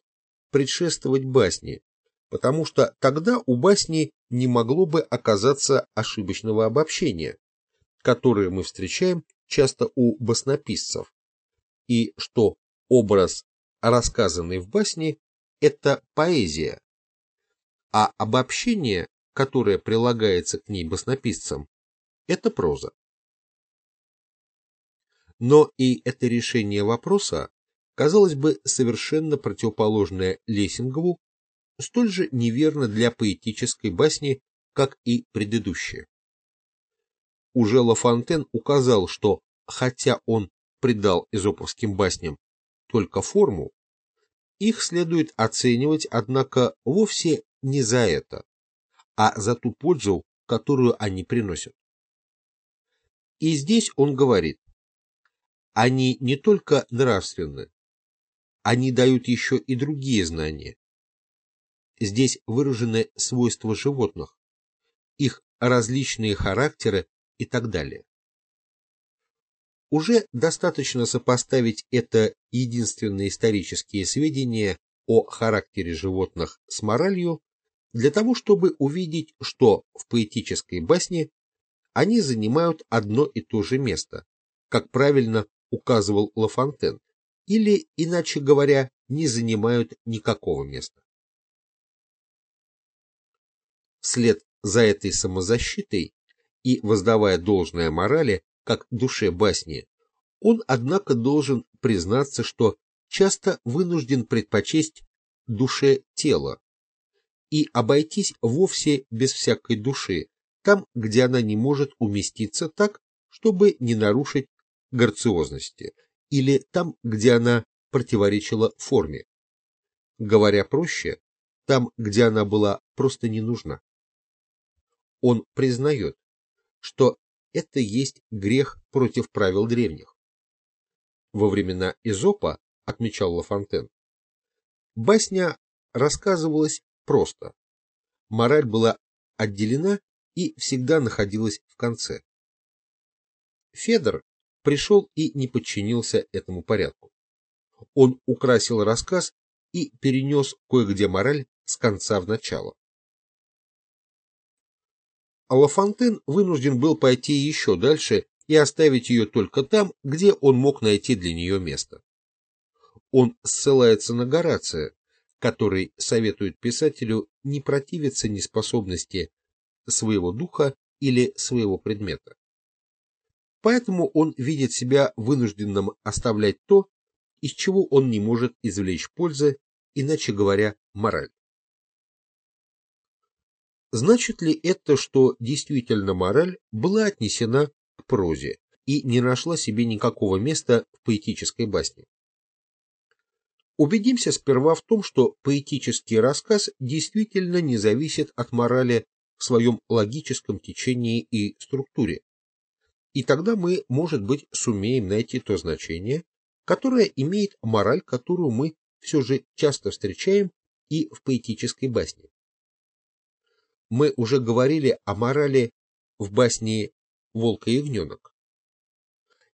предшествовать басне, потому что тогда у басни не могло бы оказаться ошибочного обобщения, которое мы встречаем часто у баснописцев, и что образ, рассказанный в басне, это поэзия, а обобщение, которое прилагается к ней баснописцам, это проза. Но и это решение вопроса, казалось бы, совершенно противоположное Лессингову, столь же неверно для поэтической басни, как и предыдущее. Уже Лафонтен указал, что, хотя он придал эзоповским басням только форму, их следует оценивать, однако, вовсе не за это, а за ту пользу, которую они приносят. И здесь он говорит, они не только нравственны, они дают еще и другие знания. Здесь выражены свойства животных, их различные характеры и так далее. Уже достаточно сопоставить это единственные исторические сведения о характере животных с моралью для того, чтобы увидеть, что в поэтической басне они занимают одно и то же место, как правильно указывал Лафонтен, или, иначе говоря, не занимают никакого места. Вслед за этой самозащитой и воздавая должное морали, как душе басни, он, однако, должен признаться, что часто вынужден предпочесть душе тело и обойтись вовсе без всякой души, там, где она не может уместиться так, чтобы не нарушить грациозности, или там, где она противоречила форме. Говоря проще, там, где она была просто не нужна. Он признает, что это есть грех против правил древних. Во времена Изопа, отмечал Лафонтен, басня рассказывалось просто. Мораль была отделена и всегда находилась в конце. Федор пришел и не подчинился этому порядку. Он украсил рассказ и перенес кое-где мораль с конца в начало. Лафонтен вынужден был пойти еще дальше и оставить ее только там, где он мог найти для нее место. Он ссылается на Горация, который советует писателю не противиться неспособности своего духа или своего предмета. Поэтому он видит себя вынужденным оставлять то, из чего он не может извлечь пользы, иначе говоря, мораль. Значит ли это, что действительно мораль была отнесена к прозе и не нашла себе никакого места в поэтической басне? Убедимся сперва в том, что поэтический рассказ действительно не зависит от морали в своем логическом течении и структуре. И тогда мы, может быть, сумеем найти то значение, которое имеет мораль, которую мы все же часто встречаем и в поэтической басне. Мы уже говорили о морали в басне «Волк и ягненок».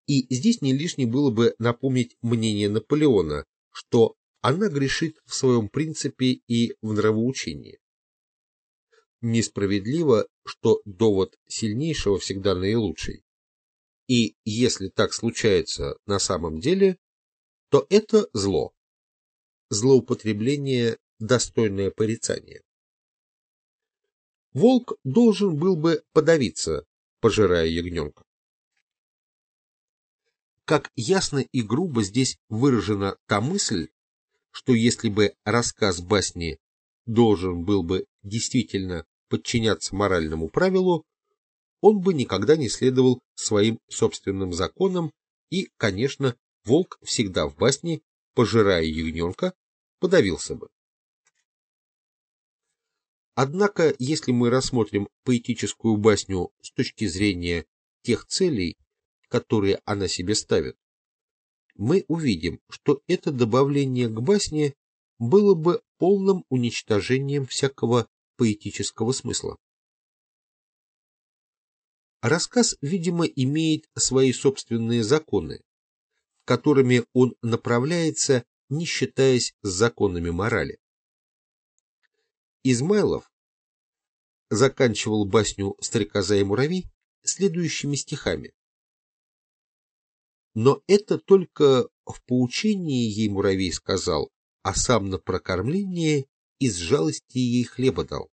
И здесь не лишне было бы напомнить мнение Наполеона, что она грешит в своем принципе и в нравоучении. Несправедливо, что довод сильнейшего всегда наилучший. И если так случается на самом деле, то это зло. Злоупотребление, достойное порицания. Волк должен был бы подавиться, пожирая ягненка. Как ясно и грубо здесь выражена та мысль, что если бы рассказ басни должен был бы действительно подчиняться моральному правилу, он бы никогда не следовал своим собственным законам и, конечно, волк всегда в басне, пожирая ягненка, подавился бы. Однако, если мы рассмотрим поэтическую басню с точки зрения тех целей, которые она себе ставит, мы увидим, что это добавление к басне было бы полным уничтожением всякого поэтического смысла. Рассказ, видимо, имеет свои собственные законы, которыми он направляется, не считаясь с законами морали. Измайлов заканчивал басню «Стрекоза и муравей» следующими стихами. Но это только в поучении ей муравей сказал, а сам на прокормление из жалости ей хлеба дал.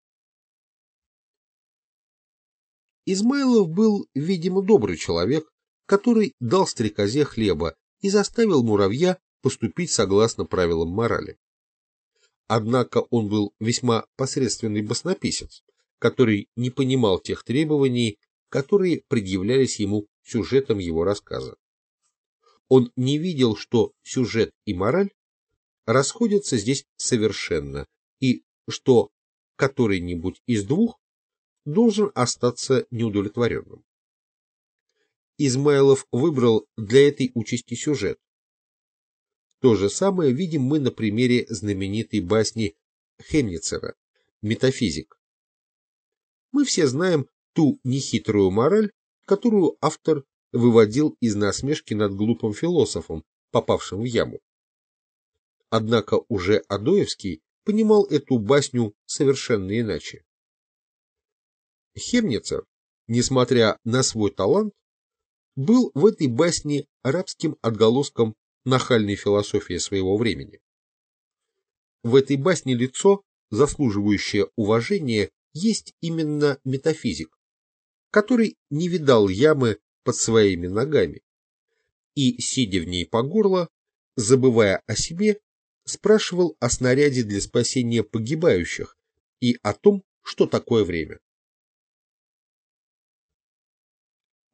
Измайлов был, видимо, добрый человек, который дал стрекозе хлеба и заставил муравья поступить согласно правилам морали. Однако он был весьма посредственный баснописец, который не понимал тех требований, которые предъявлялись ему сюжетом его рассказа. Он не видел, что сюжет и мораль расходятся здесь совершенно, и что который-нибудь из двух должен остаться неудовлетворенным. Измайлов выбрал для этой участи сюжет. То же самое видим мы на примере знаменитой басни Хемницера «Метафизик». Мы все знаем ту нехитрую мораль, которую автор выводил из насмешки над глупым философом, попавшим в яму. Однако уже Адоевский понимал эту басню совершенно иначе. Хемницер, несмотря на свой талант, был в этой басне арабским отголоском нахальной философии своего времени. В этой басне лицо, заслуживающее уважения, есть именно метафизик, который не видал ямы под своими ногами и, сидя в ней по горло, забывая о себе, спрашивал о снаряде для спасения погибающих и о том, что такое время.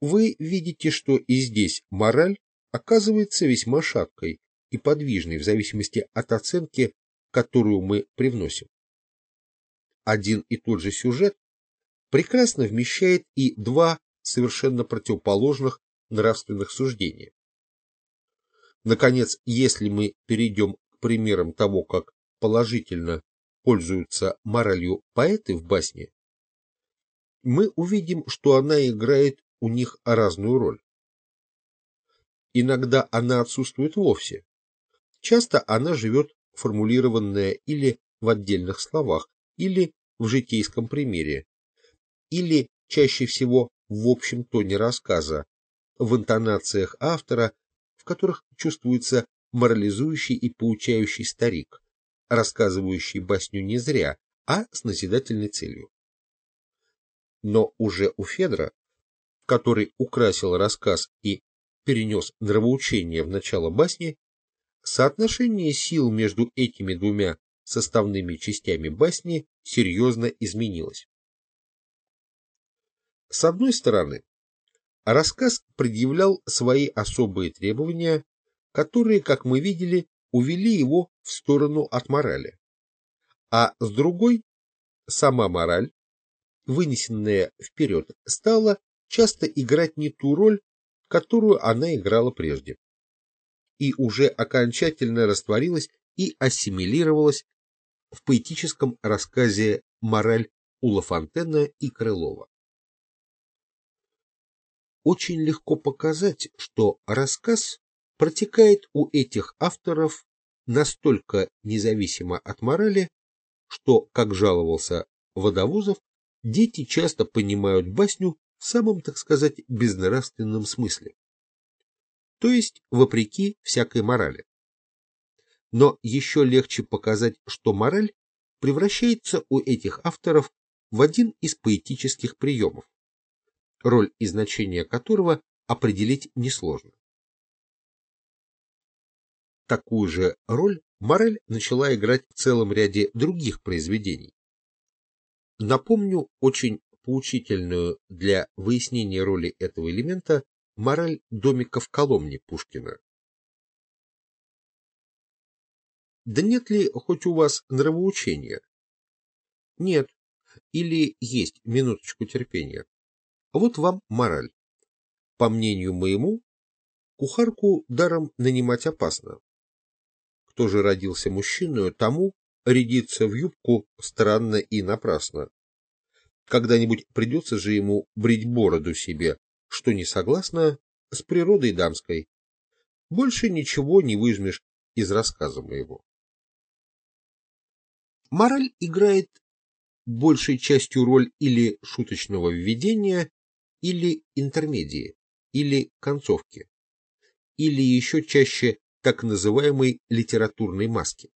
Вы видите, что и здесь мораль оказывается весьма шаткой и подвижной в зависимости от оценки, которую мы привносим. Один и тот же сюжет прекрасно вмещает и два совершенно противоположных нравственных суждения. Наконец, если мы перейдем к примерам того, как положительно пользуются моралью поэты в басне, мы увидим, что она играет у них разную роль. Иногда она отсутствует вовсе. Часто она живет формулированная или в отдельных словах, или в житейском примере, или чаще всего в общем тоне рассказа, в интонациях автора, в которых чувствуется морализующий и поучающий старик, рассказывающий басню не зря, а с назидательной целью. Но уже у Федора, который украсил рассказ и перенес нравоучение в начало басни, соотношение сил между этими двумя составными частями басни серьезно изменилось. С одной стороны, рассказ предъявлял свои особые требования, которые, как мы видели, увели его в сторону от морали. А с другой, сама мораль, вынесенная вперед, стала часто играть не ту роль, которую она играла прежде, и уже окончательно растворилась и ассимилировалась в поэтическом рассказе «Мораль» у Лафонтена и Крылова. Очень легко показать, что рассказ протекает у этих авторов настолько независимо от морали, что, как жаловался Водовозов, дети часто понимают басню в самом, так сказать, безнравственном смысле, то есть вопреки всякой морали. Но еще легче показать, что мораль превращается у этих авторов в один из поэтических приемов, роль и значение которого определить несложно. Такую же роль мораль начала играть в целом ряде других произведений. Напомню очень поучительную для выяснения роли этого элемента мораль домика в Коломне Пушкина. Да нет ли хоть у вас нравоучения? Нет. Или есть минуточку терпения. Вот вам мораль. По мнению моему, кухарку даром нанимать опасно. Кто же родился мужчиной, тому рядиться в юбку странно и напрасно. Когда-нибудь придется же ему брить бороду себе, что не согласно с природой дамской. Больше ничего не выжмешь из рассказа моего. Мораль играет большей частью роль или шуточного введения, или интермедии, или концовки, или еще чаще так называемой литературной маски.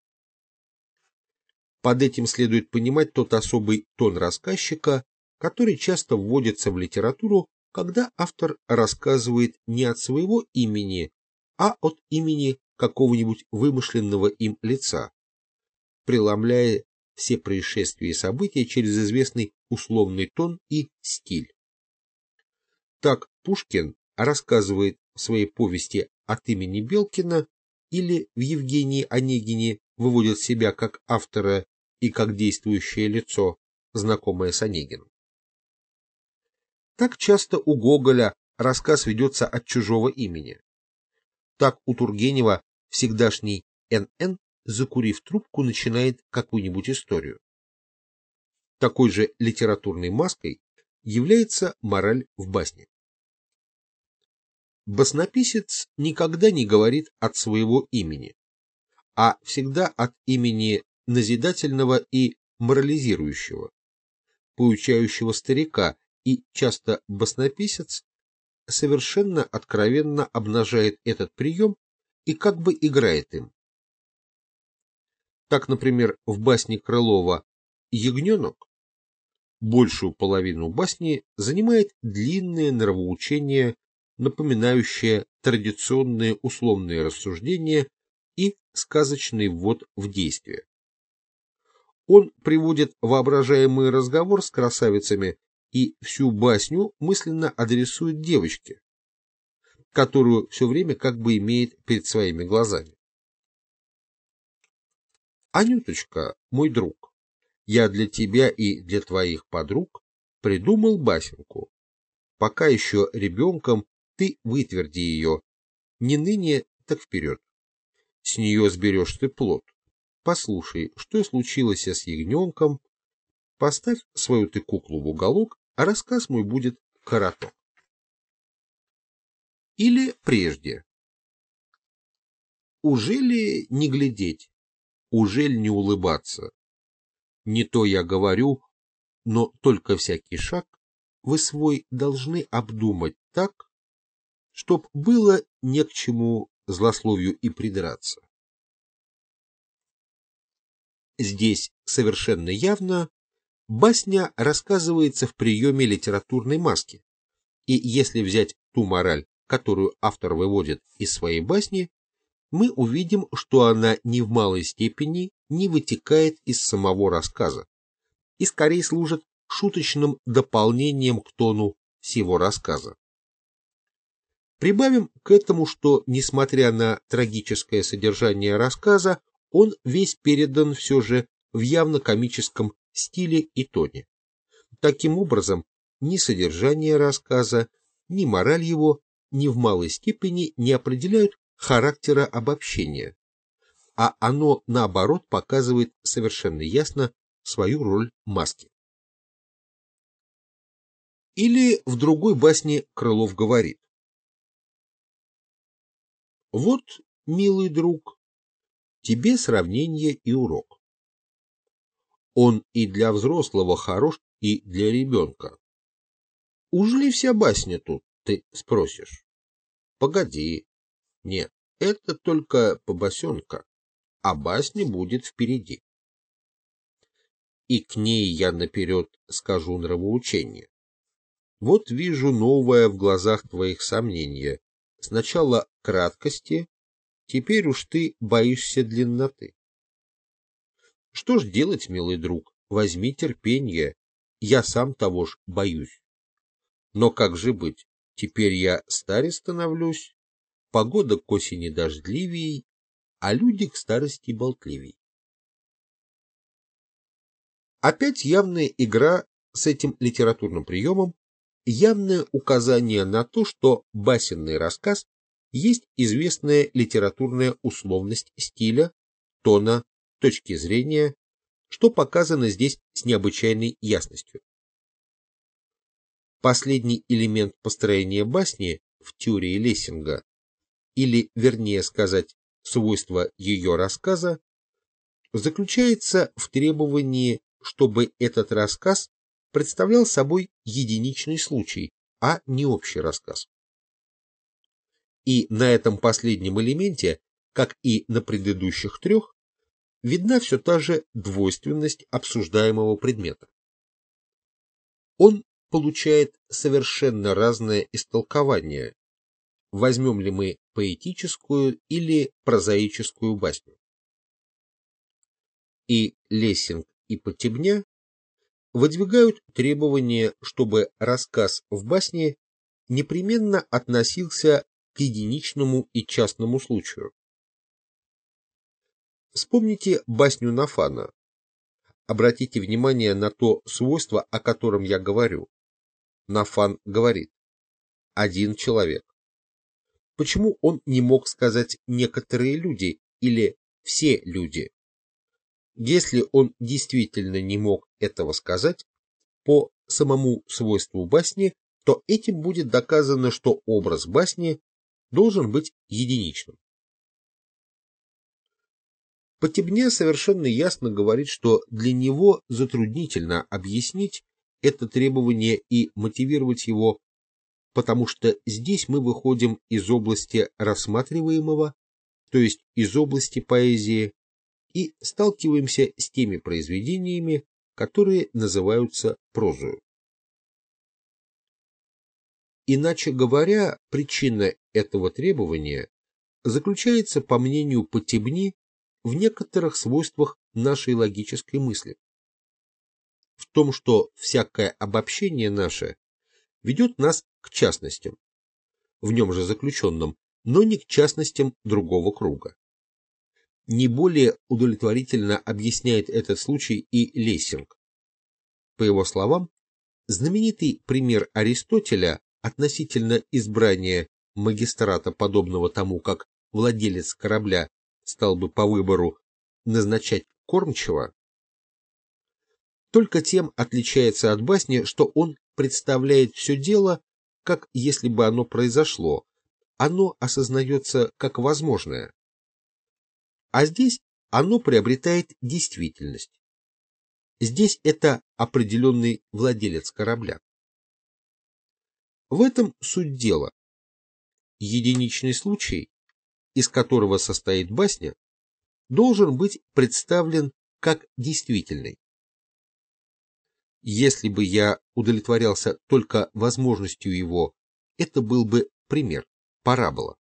Под этим следует понимать тот особый тон рассказчика, который часто вводится в литературу, когда автор рассказывает не от своего имени, а от имени какого-нибудь вымышленного им лица, преломляя все происшествия и события через известный условный тон и стиль. Так Пушкин рассказывает в своей повести от имени Белкина или в Евгении Онегине выводит себя как автора и как действующее лицо, знакомое с Онегиным. Так часто у Гоголя рассказ ведется от чужого имени. Так у Тургенева всегдашний НН, закурив трубку, начинает какую-нибудь историю. Такой же литературной маской является мораль в басне. Баснописец никогда не говорит от своего имени, а всегда от имени назидательного и морализирующего, поучающего старика, и часто баснописец совершенно откровенно обнажает этот прием и как бы играет им. Так, например, в басне Крылова «Ягненок» большую половину басни занимает длинное нравоучение напоминающее традиционные условные рассуждения и сказочный ввод в действие. Он приводит воображаемый разговор с красавицами и всю басню мысленно адресует девочке, которую все время как бы имеет перед своими глазами. Анюточка, мой друг, я для тебя и для твоих подруг придумал басенку. Пока еще ребенком ты вытверди ее. Не ныне, так вперед. С нее сберешь ты плод. Послушай, что случилось с ягненком, поставь свою ты куклу в уголок, а рассказ мой будет короток. Или прежде. Ужели не глядеть, ужель не улыбаться? Не то я говорю, но только всякий шаг вы свой должны обдумать так, чтоб было не к чему злословию и придраться. Здесь совершенно явно басня рассказывается в приеме литературной маски, и если взять ту мораль, которую автор выводит из своей басни, мы увидим, что она ни в малой степени не вытекает из самого рассказа и скорее служит шуточным дополнением к тону всего рассказа. Прибавим к этому, что, несмотря на трагическое содержание рассказа, он весь передан все же в явно комическом стиле и тоне. Таким образом, ни содержание рассказа, ни мораль его ни в малой степени не определяют характера обобщения, а оно, наоборот, показывает совершенно ясно свою роль маски. Или в другой басне Крылов говорит. Вот, милый друг, тебе сравнение и урок. Он и для взрослого хорош, и для ребенка. Уж ли вся басня тут, ты спросишь? Погоди. Нет, это только побосенка, а басня будет впереди. И к ней я наперед скажу нравоучение. Вот вижу новое в глазах твоих сомнение. Сначала краткости, теперь уж ты боишься длинноты. Что ж делать, милый друг, возьми терпение, я сам того ж боюсь. Но как же быть, теперь я старе становлюсь, погода к осени дождливей, а люди к старости болтливей. Опять явная игра с этим литературным приемом, явное указание на то, что басенный рассказ есть известная литературная условность стиля, тона, точки зрения, что показано здесь с необычайной ясностью. Последний элемент построения басни в теории Лессинга, или, вернее сказать, свойство ее рассказа, заключается в требовании, чтобы этот рассказ представлял собой единичный случай, а не общий рассказ. И на этом последнем элементе, как и на предыдущих трех, видна все та же двойственность обсуждаемого предмета. Он получает совершенно разное истолкование, возьмем ли мы поэтическую или прозаическую басню. И Лессинг, и Потебня выдвигают требование, чтобы рассказ в басне непременно относился к единичному и частному случаю. Вспомните басню Нафана. Обратите внимание на то свойство, о котором я говорю. Нафан говорит «один человек». Почему он не мог сказать «некоторые люди» или «все люди»? Если он действительно не мог этого сказать, по самому свойству басни, то этим будет доказано, что образ басни должен быть единичным. Потебня совершенно ясно говорит, что для него затруднительно объяснить это требование и мотивировать его, потому что здесь мы выходим из области рассматриваемого, то есть из области поэзии, и сталкиваемся с теми произведениями, которые называются прозою. Иначе говоря, причина этого требования заключается, по мнению Потебни, в некоторых свойствах нашей логической мысли. В том, что всякое обобщение наше ведет нас к частностям, в нем же заключенным, но не к частностям другого круга. Не более удовлетворительно объясняет этот случай и Лессинг. По его словам, знаменитый пример Аристотеля относительно избрания магистрата, подобного тому, как владелец корабля стал бы по выбору назначать кормчего, только тем отличается от басни, что он представляет все дело, как если бы оно произошло, оно осознается как возможное. А здесь оно приобретает действительность. Здесь это определенный владелец корабля. В этом суть дела. Единичный случай, из которого состоит басня, должен быть представлен как действительный. Если бы я удовлетворялся только возможностью его, это был бы пример, парабола.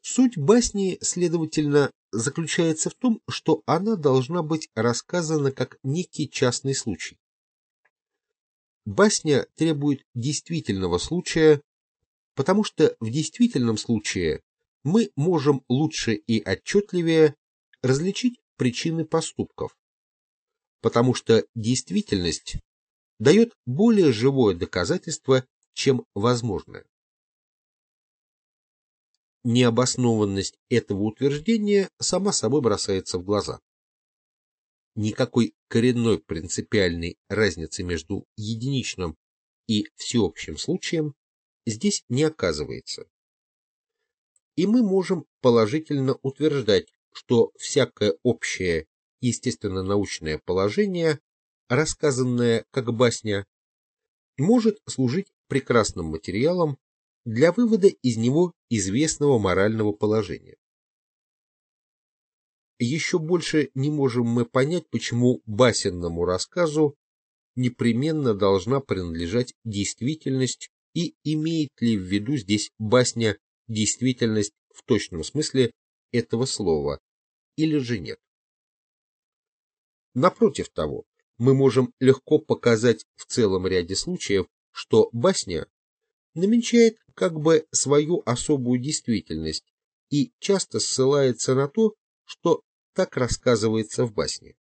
Суть басни, следовательно, заключается в том, что она должна быть рассказана как некий частный случай. Басня требует действительного случая, потому что в действительном случае мы можем лучше и отчетливее различить причины поступков, потому что действительность дает более живое доказательство, чем возможное. Необоснованность этого утверждения сама собой бросается в глаза. Никакой коренной принципиальной разницы между единичным и всеобщим случаем здесь не оказывается. И мы можем положительно утверждать, что всякое общее естественно-научное положение, рассказанное как басня, может служить прекрасным материалом для вывода из него известного морального положения. Еще больше не можем мы понять, почему басенному рассказу непременно должна принадлежать действительность и имеет ли в виду здесь басня действительность в точном смысле этого слова, или же нет. Напротив того, мы можем легко показать в целом ряде случаев, что басня намечает как бы свою особую действительность и часто ссылается на то, что так рассказывается в басне.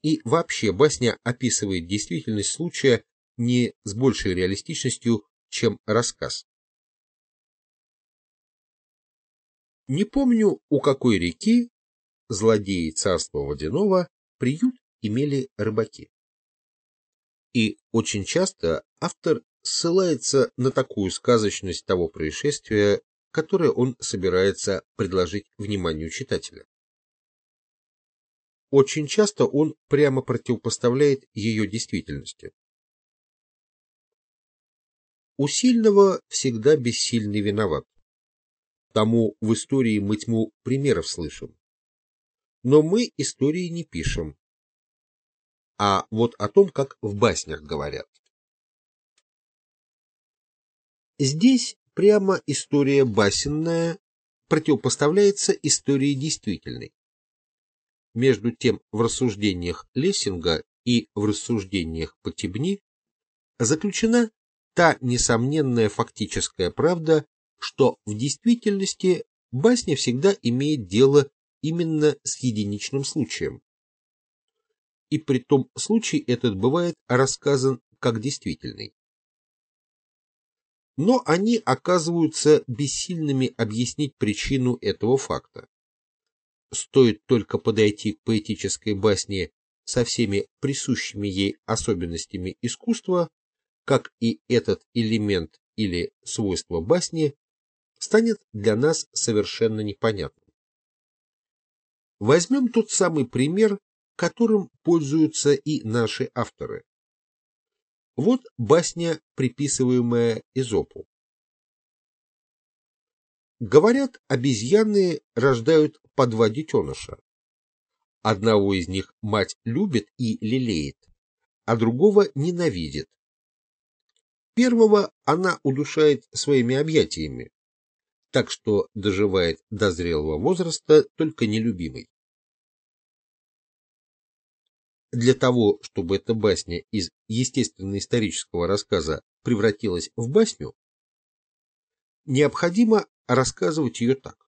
И вообще басня описывает действительность случая не с большей реалистичностью, чем рассказ. Не помню, у какой реки злодеи царства водяного приют имели рыбаки. И очень часто автор ссылается на такую сказочность того происшествия, которое он собирается предложить вниманию читателя. Очень часто он прямо противопоставляет ее действительности. У сильного всегда бессильный виноват. Тому в истории мы тьму примеров слышим. Но мы истории не пишем. А вот о том, как в баснях говорят. Здесь прямо история басенная противопоставляется истории действительной. Между тем в рассуждениях Лессинга и в рассуждениях Потебни заключена та несомненная фактическая правда, что в действительности басня всегда имеет дело именно с единичным случаем. И при том случай этот бывает рассказан как действительный. Но они оказываются бессильными объяснить причину этого факта. Стоит только подойти к поэтической басне со всеми присущими ей особенностями искусства, как и этот элемент или свойство басни станет для нас совершенно непонятным. Возьмем тот самый пример, которым пользуются и наши авторы. Вот басня, приписываемая Изопу. Говорят, обезьяны рождают по два детеныша. Одного из них мать любит и лелеет, а другого ненавидит. Первого она удушает своими объятиями, так что доживает до зрелого возраста только нелюбимый. Для того, чтобы эта басня из естественно-исторического рассказа превратилась в басню, необходимо рассказывать ее так.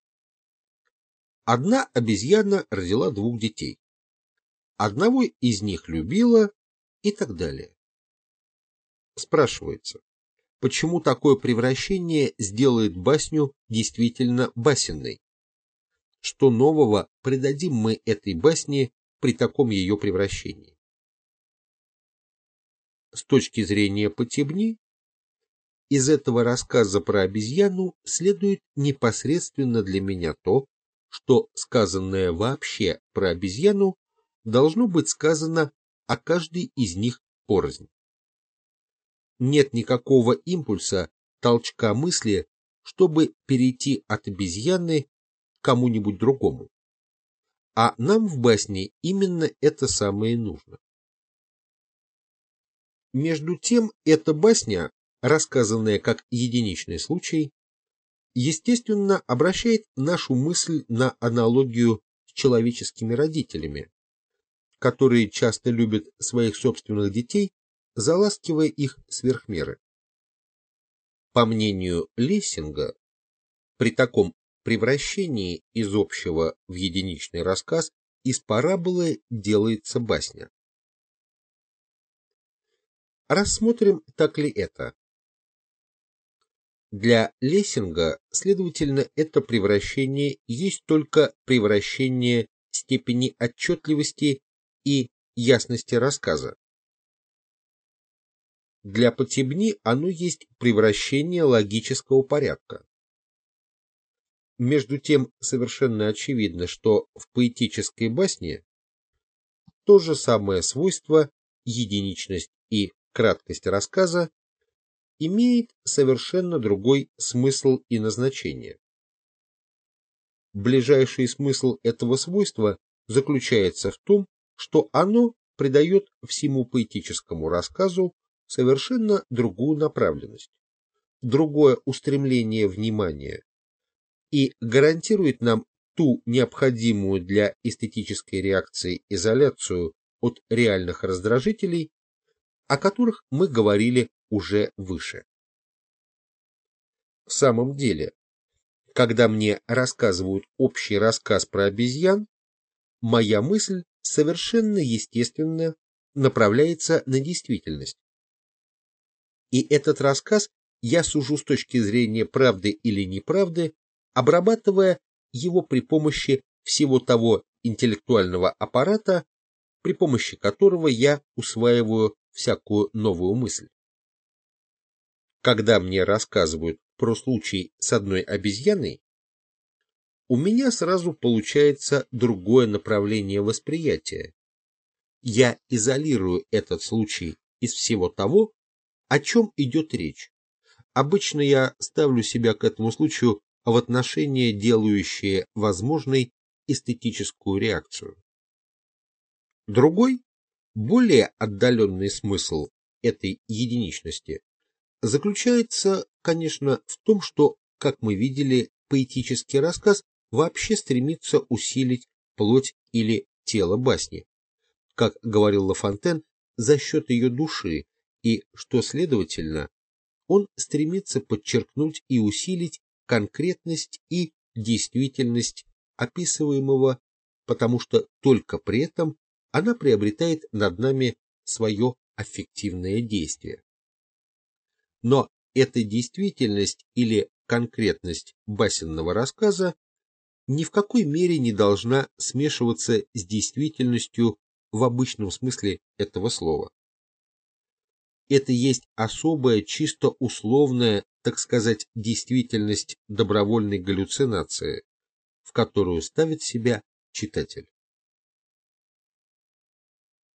Одна обезьяна родила двух детей. Одного из них любила и так далее. Спрашивается, почему такое превращение сделает басню действительно басенной? что нового придадим мы этой басне при таком ее превращении. С точки зрения Потебни, из этого рассказа про обезьяну следует непосредственно для меня то, что сказанное вообще про обезьяну должно быть сказано о каждой из них порознь. Нет никакого импульса, толчка мысли, чтобы перейти от обезьяны к кому-нибудь другому. А нам в басне именно это самое нужно. Между тем, эта басня, рассказанная как единичный случай, естественно, обращает нашу мысль на аналогию с человеческими родителями, которые часто любят своих собственных детей, заласкивая их сверх меры. По мнению Лессинга, при таком превращении из общего в единичный рассказ из параболы делается басня. Рассмотрим, так ли это. Для Лессинга, следовательно, это превращение есть только превращение степени отчетливости и ясности рассказа. Для Потебни оно есть превращение логического порядка. Между тем, совершенно очевидно, что в поэтической басне то же самое свойство, единичность и краткость рассказа имеет совершенно другой смысл и назначение. Ближайший смысл этого свойства заключается в том, что оно придает всему поэтическому рассказу совершенно другую направленность, другое устремление внимания и гарантирует нам ту необходимую для эстетической реакции изоляцию от реальных раздражителей, о которых мы говорили уже выше. В самом деле, когда мне рассказывают общий рассказ про обезьян, моя мысль совершенно естественно направляется на действительность. И этот рассказ я сужу с точки зрения правды или неправды, обрабатывая его при помощи всего того интеллектуального аппарата, при помощи которого я усваиваю всякую новую мысль. Когда мне рассказывают про случай с одной обезьяной, у меня сразу получается другое направление восприятия. Я изолирую этот случай из всего того, о чем идет речь. Обычно я ставлю себя к этому случаю в отношение, делающее возможной эстетическую реакцию. Другой, более отдаленный смысл этой единичности заключается, конечно, в том, что, как мы видели, поэтический рассказ вообще стремится усилить плоть или тело басни, как говорил Лафонтен, за счет ее души, и, что следовательно, он стремится подчеркнуть и усилить конкретность и действительность описываемого, потому что только при этом она приобретает над нами свое аффективное действие. Но эта действительность или конкретность басенного рассказа ни в какой мере не должна смешиваться с действительностью в обычном смысле этого слова. Это есть особая, чисто условная, так сказать, действительность добровольной галлюцинации, в которую ставит себя читатель.